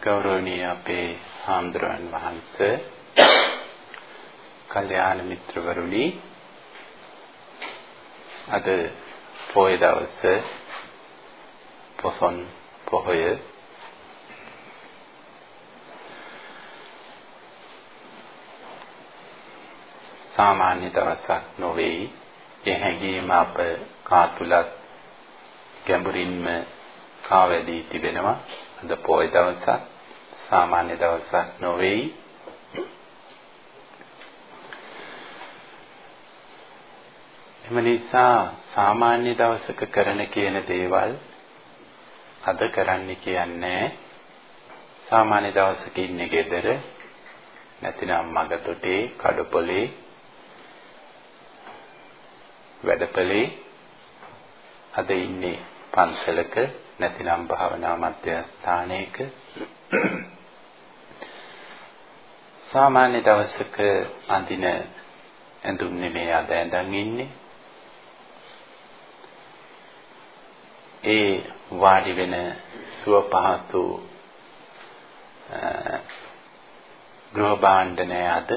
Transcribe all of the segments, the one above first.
ගෞරවනීය අපේ හාමුදුරන් වහන්සේ කල්යාණ මිත්‍රවරුනි අද පොය දවසේ පොසොන් පොහොය. සාමාන්‍ය දවසක් නොවේයි ඒ හැඟීම අප කාතුලත් ගැඹුරින්ම කාවැදී තිබෙනවා. අද පොය දවසක් සාමාන්‍ය දවසක් නොවේයි එම නිසා සාමාන්‍ය දවසක කරන කියන දේවල් අද කරන්න කියන්නේ සාමාන්‍ය දවසක ඉන්නේ ගෙදර නැතිනම් මගතොටේ කඩපොලේ වැඩපලේ. අද ඉන්නේ පන්සලක නැතිනම් භාවනා මධ්‍යස්ථානයක. සාමාන්‍ය දවසක අඳින ඇඳුම් නෙමේ අද ඇඳන් ඉන්නේ. ඒ වාඩි වෙන සුව පහසු ගෘහ භාණ්ඩ නෑ අද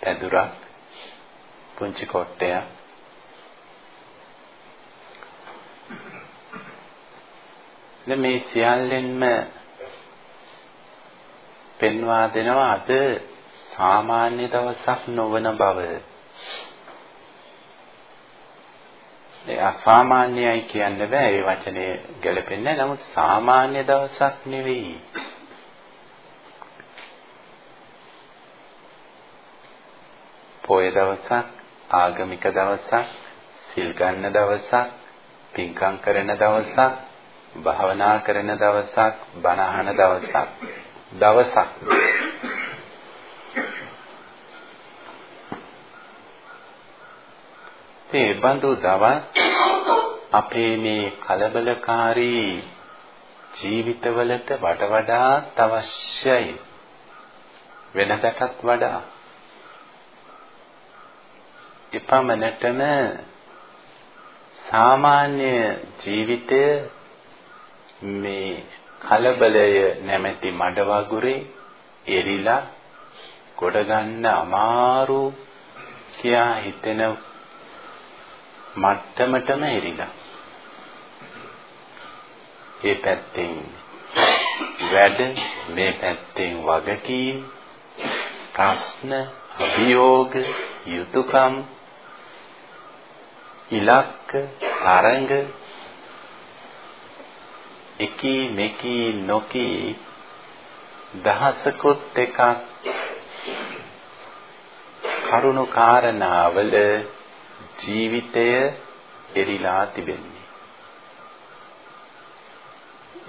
පැදුරක් පුංචි කොට්ටයක්. මේ සියල්ලෙන්ම පෙන්වා දෙනවා අද සාමාන්‍ය දවසක් නොවන බව. ඒ අසාමාන්‍යයි කියන්න බෑ ඒ වචනේ ගැලපෙන්නේ නමුත් සාමාන්‍ය දවසක් නෙවෙයි. පොය දවසක් ආගමික දවසක් සිල් ගන්න දවසක් පින්කම් කරන දවසක් භාවනා කරන දවසක් බණ අහන දවසක්. දවසක්. ඒ බඳු දවස් අපේ මේ කලබලකාරී ජීවිතවලට වඩා වඩාත් අවශ්‍යයි. වෙනදටත් වඩා. එපමණටම සාමාන්‍ය ජීවිතය මේ කලබලය නැමැති මඩ වගුරේ එරිලා ගොඩ ගන්න අමාරු කියා හිතෙන මට්ටමටම එරිලා. ඒ පැත්තෙන් වැඩ මේ පැත්තෙන් වගකීම් ප්‍රශ්න අභියෝග යුතුයකම් ඉලක්ක තරඟ එකී මෙකී නොකී දහසකුත් එකක් කරුණු කාරණාවල ජීවිතය එරිලා තිබෙන්නේ.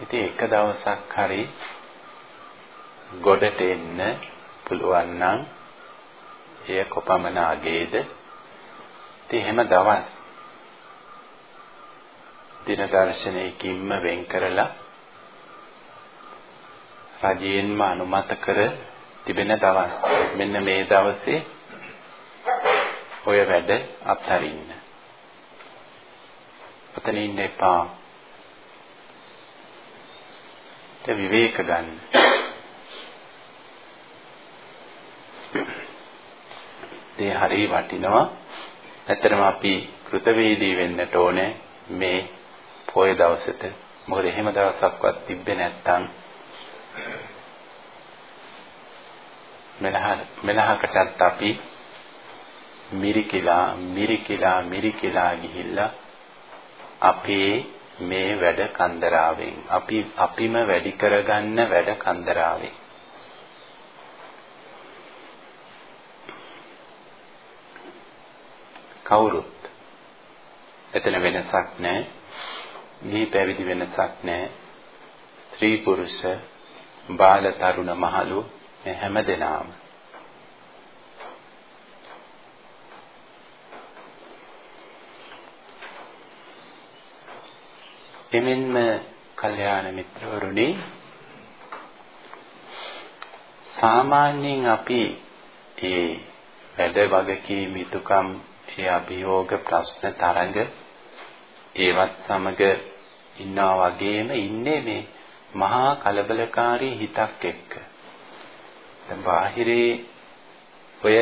ඉතින් එක දවසක් හරි ගොඩට එන්න පුළුවන් නම් එය කොපමණ අගේද? ඉතින් එහෙම දවස් දින දර්ශනයකින්ම වෙන් කරලා රජයෙන්ම අනුමත කර තිබෙන දවස්. මෙන්න මේ දවසේ ඔය වැඩ අත්හරින්න. ඔතන ඉන්න එපා. ඒ විවේක ගන්න. ඒ හරි වටිනවා. ඇත්තටම අපි කෘතවේදී වෙන්නට ඕනේ මේ පොය දවසට. මොකද එහෙම දවසක්වත් තිබ්බේ නැත්තම් මෙලහ මෙලහකටත් අපි මිරිකිලා මිරිකිලා මිරිකිලා ගිහිල්ලා අපේ මේ වැඩ කන්දරාවෙන් අපි අපිම වැඩි කරගන්න වැඩ කන්දරාවෙන් කවුරුත් එතන වෙනසක් නැහැ. මේ පැවිදි වෙනසක් නැහැ. ස්ත්‍රී පුරුෂ බාල තරුණ මහලු මේ හැම දෙනාම එමෙන්ම කල්යාණ මිත්‍රවරුනි සාමාන්‍යයෙන් අපි ඒ වැඩ වගකීම් යුතුයකම් ඒ අභියෝග ප්‍රශ්න තරඟ ඒවත් සමග ඉන්නා වගේම ඉන්නේ මේ මහා කලබලකාරී හිතක් එක්ක. දැන් බාහිරේ ඔය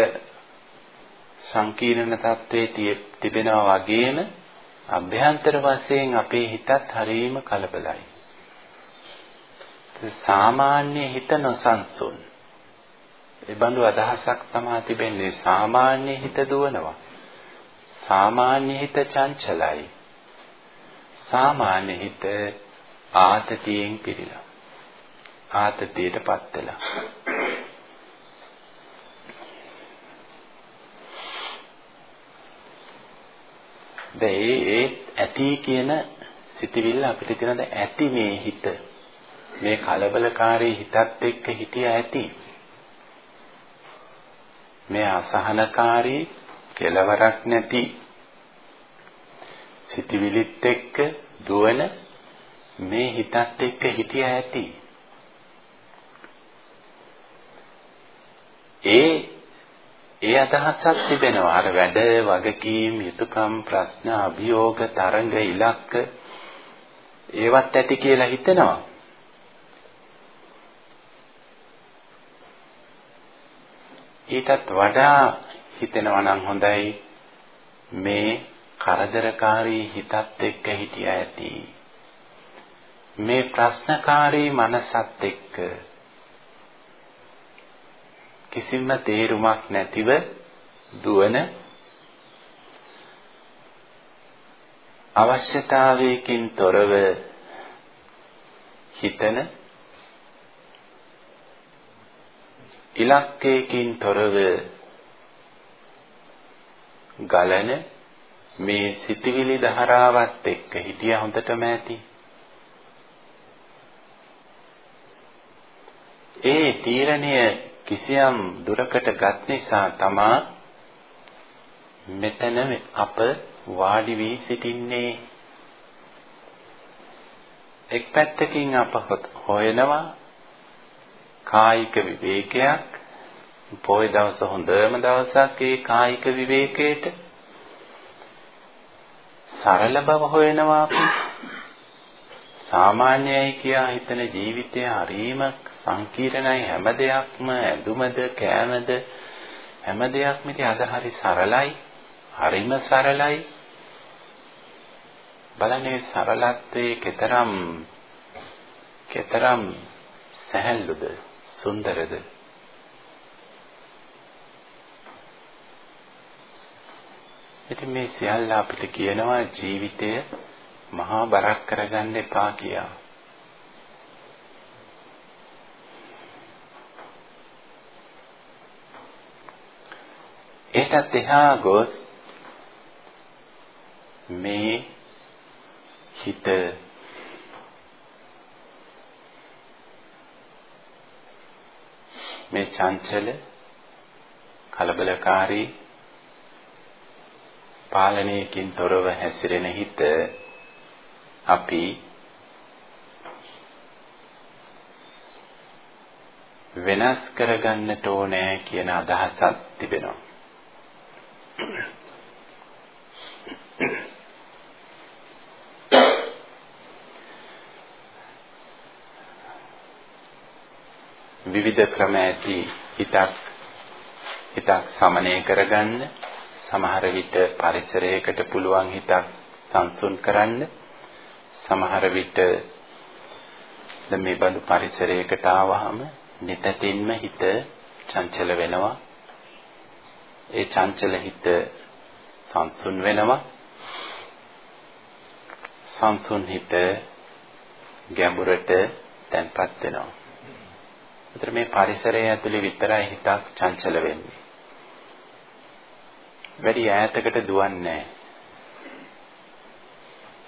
සංකීර්ණ තත්වයේ තිබෙනවා වගේම අභ්‍යන්තර වශයෙන් අපේ හිතත් හරීම කලබලයි. සාමාන්‍ය හිත නොසන්සුන්. ඒ බඳු අදහසක් තමයි තිබෙන්නේ සාමාන්‍ය හිත දුවනවා. සාමාන්‍ය හිත චංචලයි. සාමාන්‍ය හිත ආතතියෙන් පිරීලා. ආතතියටපත් වෙලා. දැන් ඒ ඇති කියන සිතවිල්ල අපිට තියෙනද ඇති මේ හිත මේ කලබලකාරී හිතත් එක්ක හිටිය ඇති මේ අසහනකාරී කෙලවරක් නැති සිතවිලිත් එක්ක දුවන මේ හිතත් එක්ක හිටිය ඇති. ඒ ඒ අදහසක් තිබෙනවා. අර වැඩ වගකීම් යුතුයකම් ප්‍රශ්න අභියෝග තරංග ඉලක්ක ඒවත් ඇති කියලා හිතෙනවා. ඊටත් වඩා හිතෙනවා නම් හොඳයි මේ කරදරකාරී හිතත් එක්ක හිටියා ඇති. මේ ප්‍රශ්නකාරී මනසත් එක්ක කිසිම තේරුමක් නැතිව දුවන අවශ්‍යතාවයකින් තොරව හිතන ඉලක්කයකින් තොරව ගලන මේ සිතවිලි ධාරාවත් එක්ක හිටිය හොඳටම ඇති. ඒ තීරණය කිසියම් දුරකට ගත් නිසා තමා මෙතන අප වාඩි වී සිටින්නේ. එක් පැත්තකින් අප හොයනවා. කායික විවේකයක්. පොය දවස හොඳම දවසක් ඒ කායික විවේකයට. සරල බව හොයනවා අපි. සාමාන්‍යයි කියා හිතන ජීවිතය හරීම සංකීර්ණයි. හැම දෙයක්ම ඇඳුමද කෑමද හැම දෙයක්ම ඉතින් අද හරි සරලයි. හරිම සරලයි. බලන්නේ සරලත්වයේ කතරම් කතරම් සැහැල්ලුද සුන්දරද? ඉතින් මේ සියල්ල අපිට කියනවා ජීවිතය මහා බරක් කරගන්න එපා කියලා. ඒටත් එහා ගොස් මේ හිත මේ චංචල කලබලකාරී පාලනයකින් තොරව හැසිරෙන හිත අපි වෙනස් කරගන්නට ඕනෑ කියන අදහසක් තිබෙනවා. විවිධ ක්‍රම ඇති හිතක් හිතක් සමනය කරගන්න සමහර විට පරිසරයකට පුළුවන් හිතක් සංසුන් කරන්න සමහර විට දැන් මේ බඳු පරිසරයකට ආවහම නිතතින්ම හිත චංචල වෙනවා ඒ චංචල හිත සංසුන් වෙනවා සංසුන් හිත ගැඹුරට තැන්පත් වෙනවා. ඒතර මේ පරිසරය ඇතුලේ විතරයි හිතක් චංචල වෙන්නේ. වැඩි ඈතකට දුවන්නේ නැහැ.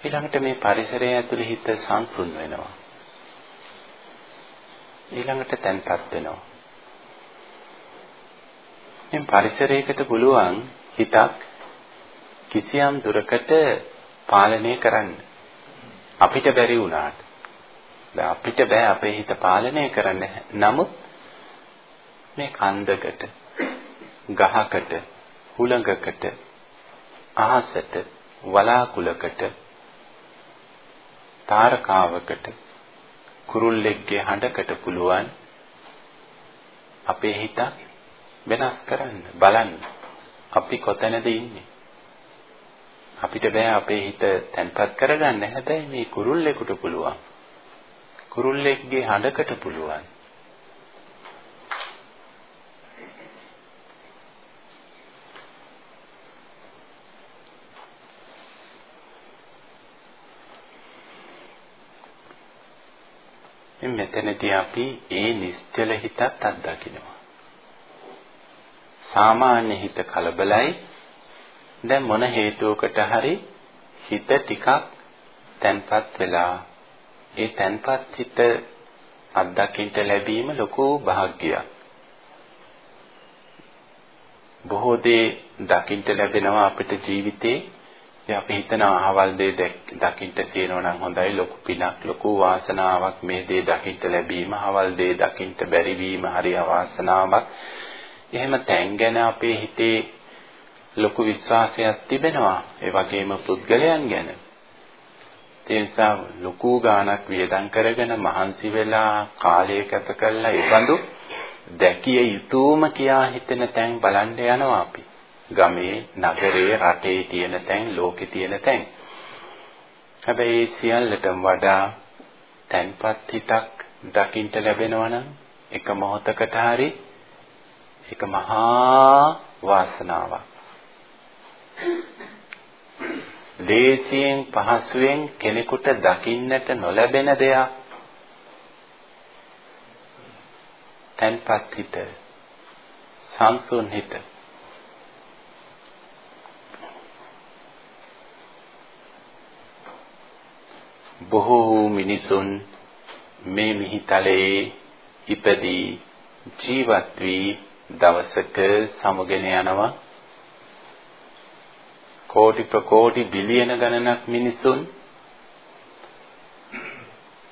ඊළඟට මේ පරිසරය ඇතුලේ හිත සංසුන් වෙනවා. ඊළඟට තැන්පත් වෙනවා. මේ පරිසරයකට පුළුවන් හිතක් කිසියම් දුරකට පාලනය කරන්න. අපිට බැරි වුණාට. දැන් අපිට බෑ අපේ හිත පාලනය කරන්න. නමුත් මේ කන්දකට ගහකට හුළඟකට අහසට වලාකුලකට තාරකාවකට කුරුල්ලෙක්ගේ හඬකට පුළුවන් අපේ හිත වෙනස් කරන්න බලන්න. අපි කොතැනද ඉන්නේ? අපිට බෑ අපේ හිත තැන්පත් කරගන්න. හැබැයි මේ කුරුල්ලෙකුට පුළුවන්. කුරුල්ලෙක්ගේ හඬකට පුළුවන්. මෙතනදී අපි ඒ නිශ්චල හිතත් අත්දකිනවා. සාමාන්‍ය හිත කලබලයි. දැන් මොන හේතුවකට හරි හිත ටිකක් තැන්පත් වෙලා ඒ තැන්පත් හිත අත්දකින්න ලැබීම ලොකු භාග්‍යයක්. බොහෝ දේ දකින්න ලැබෙනවා අපිට ජීවිතේ ඉතින් අපි හිතනවා අහවල් දේ දකින්න තියෙනවා නම් හොඳයි. ලොකු පිනක් ලොකු වාසනාවක් මේ දේ දකින්න ලැබීම අහවල් දේ දකින්න බැරි වීම හරි අවාසනාවක්. එහෙම තැන් ගැන අපේ හිතේ ලොකු විශ්වාසයක් තිබෙනවා. ඒ වගේම පුද්ගලයන් ගැන. ඒ නිසා ලොකු ගාණක් වියදම් කරගෙන මහන්සි වෙලා කාලය කැප කරලා ඒ බඳු දැකිය යුතුයම කියා හිතෙන තැන් බලන්න යනවා අපි. ගමේ, නගරයේ, රටේ තියෙන තැන්, ලෝකේ තියෙන තැන්. හැබැයි සියල්ලටම වඩා තැන්පත් හිතක් දකින්න ලැබෙනවා නම් එක මොහොතකට හරි ඒක මහා වාසනාවක්. දේශයෙන් පහසුවෙන් කෙනෙකුට දකින්නට නොලැබෙන දෙයක්. තැන්පත් හිත, සංසුන් හිත බොහෝ මිනිසුන් මේ මිහිතලයේ ඉපදී ජීවත් වී දවසක සමුගෙන යනවා. කෝටි ප්‍රකෝටි බිලියන ගණනක් මිනිසුන්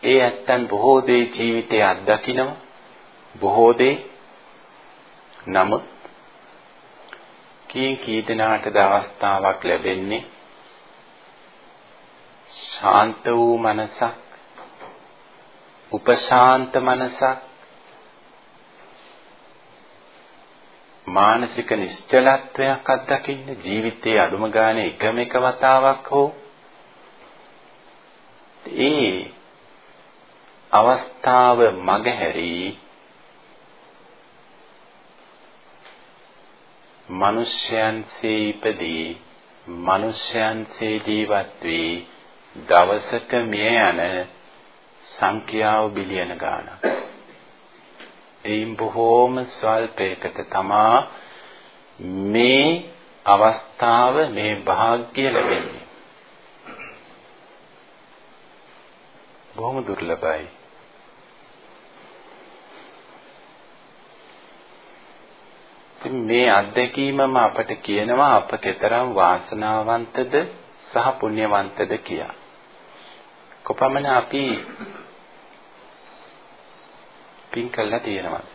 ඒ ඇත්තන් බොහෝ දේ ජීවිතයේ අත්දකිනවා. බොහෝ දේ. නමුත් කී කී දෙනාටද අවස්ථාවක් ලැබෙන්නේ? ශාන්ත වූ මනසක් උපශාන්ත මනසක් මානසික නිශ්චලත්වයක් අත්දකින්න ජීවිතයේ අඩුම ගානේ එකම එක වතාවක් හෝ ඒ අවස්ථාව මගහැරී මිනිස්යන්සේ ඉපදී මිනිස්යන්සේ ජීවත් වී දවසක මිය යන සංඛ්‍යාව බිලියන ගාණක්. එයින් බොහෝම ස්වල්පයකට තමා මේ අවස්ථාව මේ වාග්ය ලැබෙන්නේ. බොහොම දුර්ලභයි. ඉතින් මේ අත්දැකීමම අපට කියනවා අප කෙතරම් වාසනාවන්තද සහ පුණ්‍යවන්තද කියා. කොපමණ අපි පින් කළා තියෙනවද?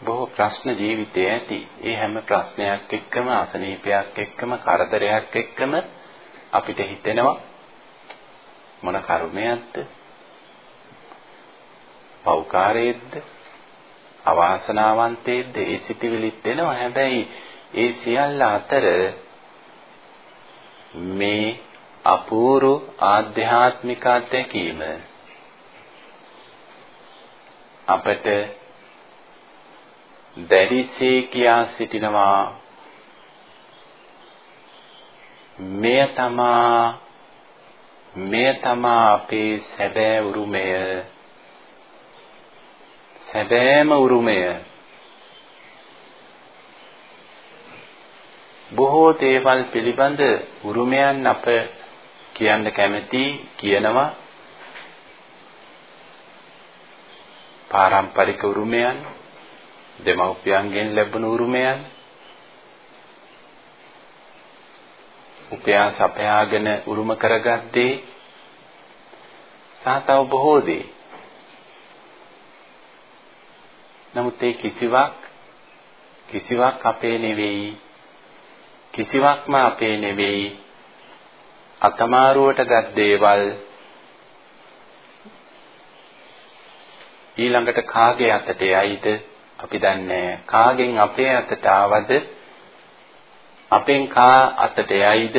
බොහෝ ප්‍රශ්න ජීවිතයේ ඇති. ඒ හැම ප්‍රශ්නයක් එක්කම අසනීපයක් එක්කම කරදරයක් එක්කම අපිට හිතෙනවා මොන කර්මයක්ද? පෞකාරයේද්ද? අවාසනාවන්තයේද්ද? ඒ සිටිවිලිත් එනවා. හැබැයි ඒ සියල්ල අතර මේ අපූර්ව ආධ්‍යාත්මික අත්දැකීම අපට දැඩිසේ කියා සිටිනවා. මෙය තමා මෙය තමා අපේ සැබෑ උරුමය. සැබෑම උරුමය. බොහෝ දේවල් පිළිබඳ උරුමයන් අප කියන්න කැමති කියනවා පාරම්පරික උරුමයන් දෙමව්පියන්ගෙන් ලැබුණු උරුමයන් උපයා සපයාගෙන උරුම කරගත්තේ සහ තව බොහෝ දේ. නමුත් ඒ කිසිවක් කිසිවක් අපේ නෙවෙයි කිසිවක්ම අපේ නෙවෙයි. අතමාරුවට ගත් දේවල් ඊළඟට කාගේ අතට යයිද? අපි දන්නේ කාගෙන් අපේ අතට ආවද? අපෙන් කා අතට යයිද?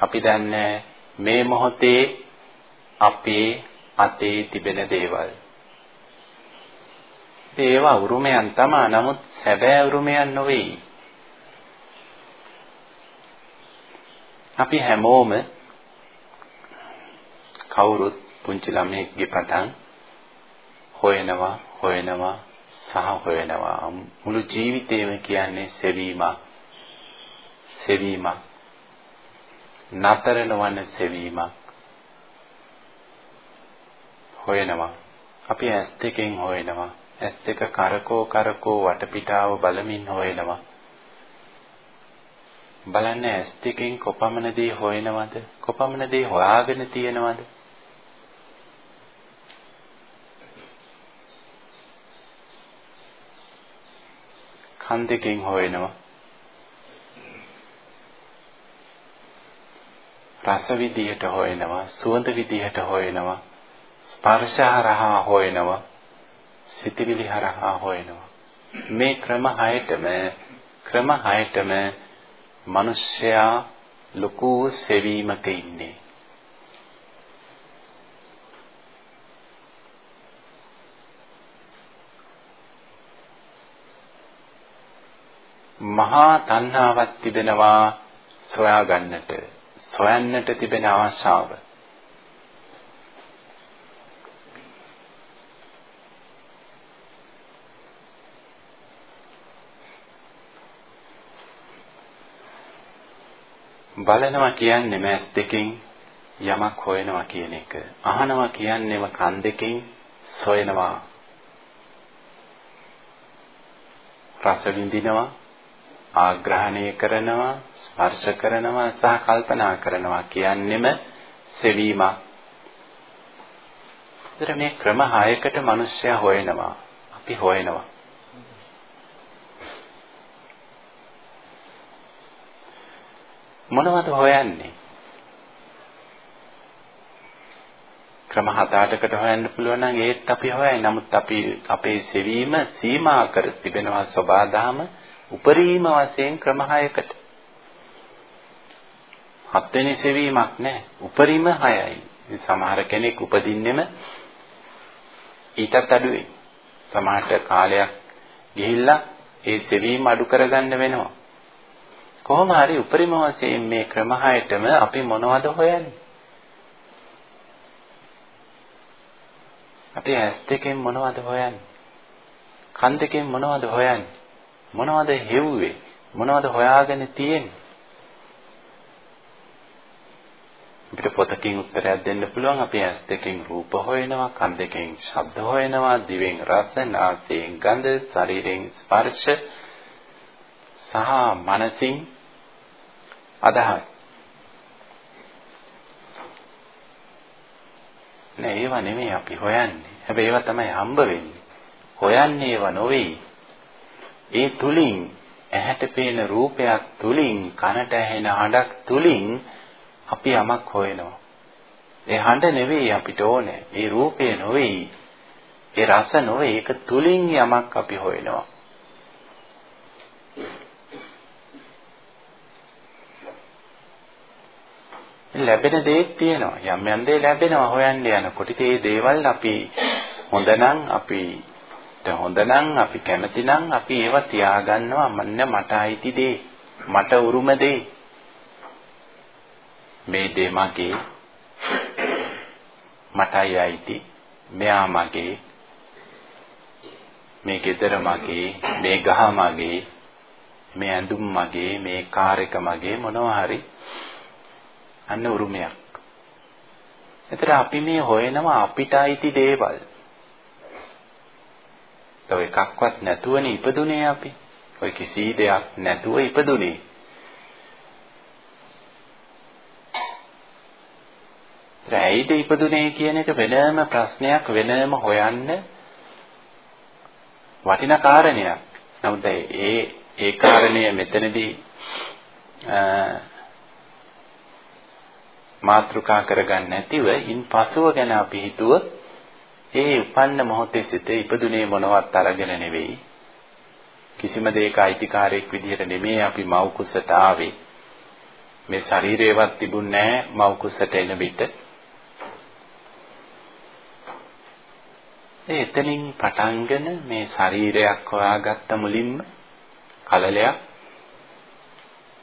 අපි දන්නේ මේ මොහොතේ අපේ අතේ තිබෙන දේවල්. ඒවා උරුමයන් තමයි නමුත් සැබෑ උරුමයන් නොවේ. අපි හැමෝම කවුරුත් පුංචි ළමයෙක්ගේ පටන් හොයනවා හොයනවා සහ හොයනවා. මුළු ජීවිතේම කියන්නේ සෙවීමක්. සෙවීමක්. නතර නොවන සෙවීමක්. හොයනවා. අපි ඇස් දෙකෙන් හොයනවා. ඇස් දෙක කරකෝ කරකෝ වටපිටාව බලමින් හොයනවා. බලන්න ඇස් දෙකෙන් කොපමණ දේ හොයනවද? කොපමණ දේ හොයාගෙන තියෙනවද? කන් දෙකෙන් හොයනවා. රස විදියට හොයනවා සුවඳ විදියට හොයනවා ස්පර්ශ හරහා හොයනවා සිතවිලි හරහා හොයනවා. මේ ක්‍රම හයටම ක්‍රම හයටම මිනිස්සයා ලොකු සෙවීමක ඉන්නේ. මහා තණ්හාවක් තිබෙනවා සොයා ගන්නට සොයන්නට තිබෙන ආශාව. බලනවා කියන්නේ මෑස් දෙකෙන් යමක් හොයනවා කියන එක. අහනවා කියන්නේම කන් දෙකෙන් සොයනවා. රස විඳිනවා ආග්‍රහණය කරනවා ස්පර්ශ කරනවා සහ කල්පනා කරනවා කියන්නෙම සෙවීමක්. ඒතර මේ ක්‍රම හයකට මිනිස්සයා හොයනවා. අපි හොයනවා. මොනවද හොයන්නේ? ක්‍රම හත අටකට හොයන්න පුළුවන් නම් ඒත් අපි හොයයි. නමුත් අපි අපේ සෙවීම සීමා කර තිබෙනවා සබාදාම උපරිම වශයෙන් ක්‍රම 6කට. හත්වෙනි සෙවීමක් නැහැ. උපරිම 6යි. සමහර කෙනෙක් උපදින්නෙම ඊටත් අඩුයි. සමහරට කාලයක් ගිහිල්ලා ඒ සෙවීම අඩු කරගන්න වෙනවා. කොහොම හරි උපරිම වශයෙන් මේ ක්‍රම 6ටම අපි මොනවද හොයන්නේ? අපි ඇස් දෙකෙන් මොනවද හොයන්නේ? කන් දෙකෙන් මොනවද හොයන්නේ? මොනවද හෙව්වේ? මොනවද හොයාගෙන තියෙන්නේ? අපිට පොතකින් උත්තරයක් දෙන්න පුළුවන් අපි ඇස් දෙකෙන් රූප හොයනවා කන් දෙකෙන් ශබ්ද හොයනවා දිවෙන් රස නාසයෙන් ගඳ ශරීරයෙන් ස්පර්ශ සහ මනසින් අදහස් නෑ ඒවා නෙමෙයි අපි හොයන්නේ හැබැයි ඒවා තමයි හම්බ වෙන්නේ හොයන්නේ ඒවා නොවේ ඒ තුලින් ඇහැට පේන රූපයක් තුලින් කනට ඇහෙන හඬක් තුලින් අපි යමක් හොයනවා. ඒ හඬ නෙවෙයි අපිට ඕනේ. ඒ රූපය නෙවෙයි. ඒ රස නෙවෙයි. ඒක තුලින් යමක් අපි හොයනවා. ලැබෙන දේත් තියෙනවා. යම් යම් දේ ලැබෙනවා හොයන්න යනකොට. ඒ දේවල් අපි හොඳ නම් අපි හොඳ නම් අපි කැමති නම් අපි ඒවා තියාගන්නවා මන්න මට අයිති දේ මට උරුම දේ මේ දේ මගේ මටයි අයිති මෙයා මගේ මේ ගෙදර මගේ මේ ගහ මගේ මේ ඇඳුම් මගේ මේ කාර් එක මගේ මොනවා හරි අන්න උරුමයක්. එතන අපි මේ හොයනවා අපිට අයිති දේවල්. ඔය එකක්වත් නැතුවනේ ඉපදුනේ අපි. ඔය කිසි දෙයක් නැතුව ඉපදුනේ. ඇයිද ඉපදුනේ කියන එක වෙනම ප්‍රශ්නයක් වෙනම හොයන්න වටිනා කාරණයක්. නමුත් ඒ ඒ කාරණය මෙතනදී මාත්‍රිකා කරගන්න නැතිව ඉන් පසුව ගැන අපි හිතුවොත් ඒ උපන්න මොහොතේ සිට ඉපදුනේ මොනවත් අරගෙන නෙවෙයි. කිසිම දෙයක අයිතිකාරයෙක් විදිහට නෙමෙයි අපි මව් කුසට ආවේ. මේ ශරීරේවත් තිබුණේ නැහැ මව් කුසට එන විට. ඒ එතනින් පටන්ගෙන මේ ශරීරයක් හොයාගත්ත මුලින්ම කලලයක්.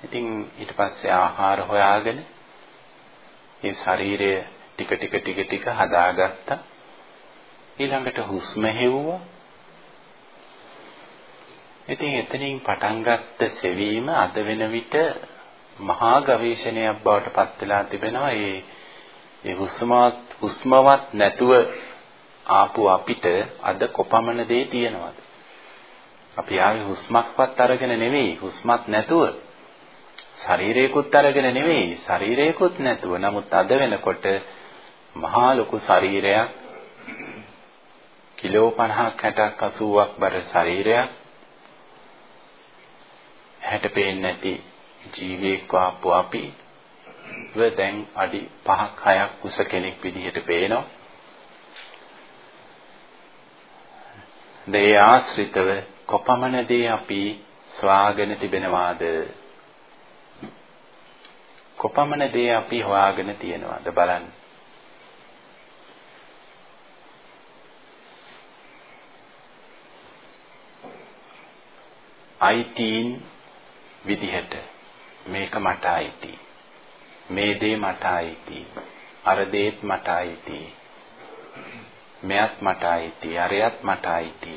ඉතින් ඊට පස්සේ ආහාර හොයාගෙන මේ ශරීරය ටික ටික ටික ටික හදාගත්තා. ඊළඟට හුස්ම හෙව්වා. ඉතින් එතනින් පටන් ගත්ත සෙවීම අද වෙන විට මහා ගවේෂණයක් බවට පත් වෙලා තිබෙනවා. ඒ ඒ හුස්මවත් හුස්මවත් නැතුව ආපු අපිට අද කොපමණ දේ තියෙනවද? අපි ආවේ හුස්මක්වත් අරගෙන නෙවෙයි හුස්මත් නැතුව. ශරීරයකුත් අරගෙන නෙවෙයි ශරීරයකුත් නැතුව. නමුත් අද වෙනකොට මහා ලොකු ශරීරයක් කිලෝ 50ක් 60ක් 80ක් බර ශරීරයක් හැට පේන්නේ නැති ජීවියෙක් වාපු අපි. දැන් අඩි 5ක් 6ක් උස කෙනෙක් විදිහට පේනවා. දේ ආශ්‍රිතව කොපමණ දේ අපි ස්වාගෙන තිබෙනවාද? කොපමණ දේ අපි හොයාගෙන තියෙනවද බලන්න. අයිතීන් විදිහට මේක මට අයිති. මේ දේ මට අයිති. අර දේත් මට අයිති. මෙයත් මට අයිති. අරයත් මට අයිති.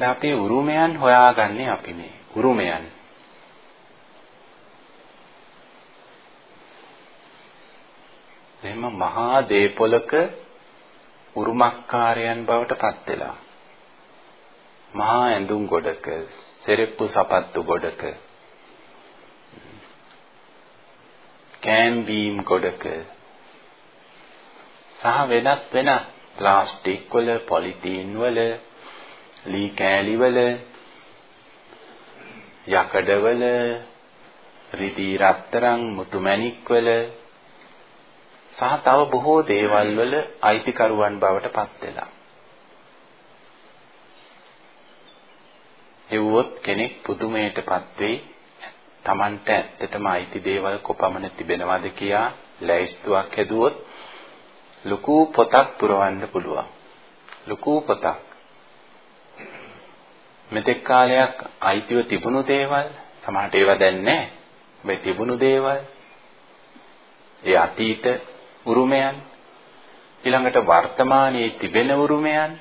දැන් අපේ උරුමයන් හොයාගන්නේ අපි මේ. උරුමයන් එහෙම මහා දේපොලක උරුමක්කාරයන් බවට පත් වෙලා මහා ඇඳුම් ගොඩක සෙරෙප්පු සපත්තු ගොඩක කෑම් බීම් ගොඩක සහ වෙනත් වෙනත් ප්ලාස්ටික් වල පොලිතීන් වල ලී කෑලි වල යකඩවල රිදී රත්තරන් මුතුමැණික් වල සහ තව බොහෝ දේවල් වල අයිතිකරුවන් බවට පත් වෙලා. එව්වොත් කෙනෙක් පුදුමයටපත් වෙයි. Tamanට ඇත්තටම අයිති දේවල් කොපමණ තිබෙනවද කියා ලැයිස්තුවක් හැදුවොත් ලොකු පොතක් පුරවන්න පුළුවන්. ලොකු පොතක්. මෙතෙක් කාලයක් අයිතිව තිබුණු දේවල් සමහරට ඒවා දැන් නැහැ. මේ තිබුණු දේවල් ඒ අතීත උරුමයන් ඊළඟට වර්තමානයේ තිබෙන උරුමයන්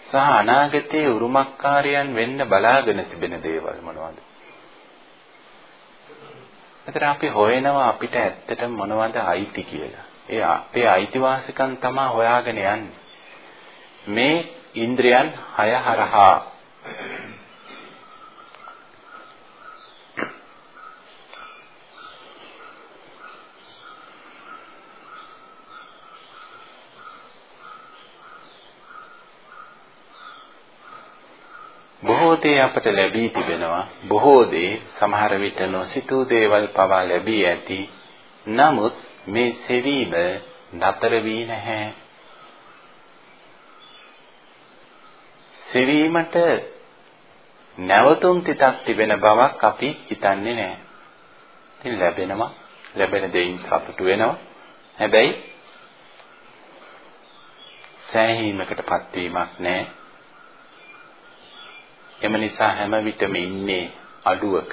සහ අනාගතයේ උරුමකාරයන් වෙන්න බලාගෙන තිබෙන දේවල් මොනවද? එතන අපි හොයනවා අපිට ඇත්තටම මොනවද අයිති කියලා. ඒ අපේ අයිතිවාසිකම් තමයි හොයාගෙන යන්නේ. මේ ඉන්ද්‍රයන් හය හරහා බොහෝ දේ අපට ලැබී තිබෙනවා. බොහෝ දේ සමහර විට නොසිතූ දේවල් පවා ලැබී ඇති. නමුත් මේ සෙවීම නතර වී නැහැ. සෙවීමට නැවතුම් තිතක් තිබෙන බවක් අපි හිතන්නේ නැහැ. ඉතින් ලැබෙනවා. ලැබෙන දෙයින් සතුටු වෙනවා. හැබැයි සෑහීමකටපත් වීමක් නැහැ. එම නිසා හැම විටම ඉන්නේ අඩුවක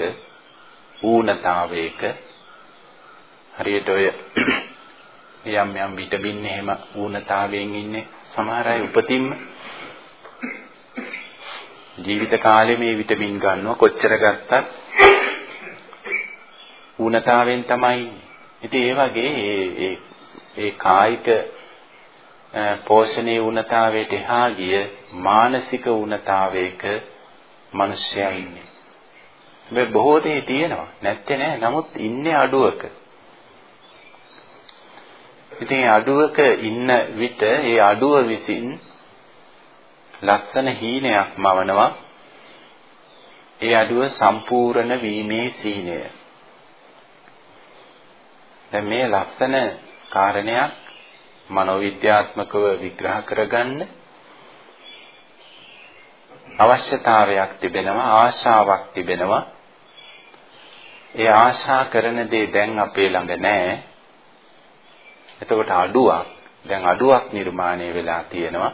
ඌනතාවයක හරියට ඔය යම් යම් විටමින් එහෙම ඌනතාවයෙන් ඉන්නේ. සමහර අය උපතින්ම. ජීවිත කාලේ මේ විටමින් ගන්නවා. කොච්චර ගත්තත් ඌනතාවෙන් තමයි ඉතින් ඒ වගේ ඒ ඒ කායික පෝෂණයේ ඌනතාවයට එහා ගිය මානසික ඌනතාවයක මිනිස්සයා ඉන්නේ. මේ බොහෝ දේ තියෙනවා. නැත්තේ නෑ. නමුත් ඉන්නේ අඩුවක. ඉතින් අඩුවක ඉන්න විට ඒ අඩුව විසින් ලස්සන හීනයක් මවනවා. ඒ අඩුව සම්පූර්ණ වීමේ සීනය. දැන් මේ ලස්සන කාරණයක් මනෝවිද්‍යාත්මකව විග්‍රහ කරගන්න අවශ්‍යතාවයක් තිබෙනවා ආශාවක් තිබෙනවා. ඒ ආශා කරන දේ දැන් අපේ ළඟ නැහැ එතකොට අඩුවක්. දැන් අඩුවක් නිර්මාණය වෙලා තියෙනවා.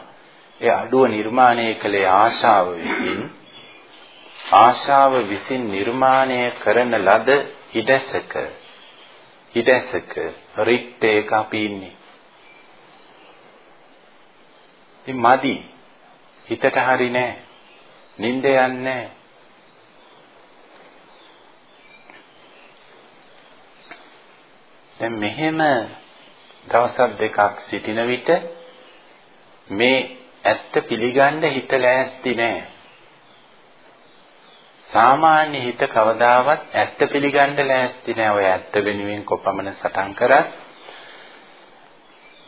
ඒ අඩුව නිර්මාණය කළේ ආශාව විසින්. ආශාව විසින් නිර්මාණය කරන ලද ඉඩසක. ඉඩසක. රික්තයක අපි ඉන්නේ. ඉතින් මදි. හිතට හරි නෑ. නිින්ද යන්නේ දැන් මෙහෙම දවස් දෙකක් සිටින විට මේ ඇත්ත පිළිගන්න හිත ලෑස්ති නෑ. සාමාන්‍ය හිත කවදාවත් ඇත්ත පිළිගන්න ලෑස්ති නෑ. ඔය ඇත්ත වෙනුවෙන් කොපමණ සටන් කරත්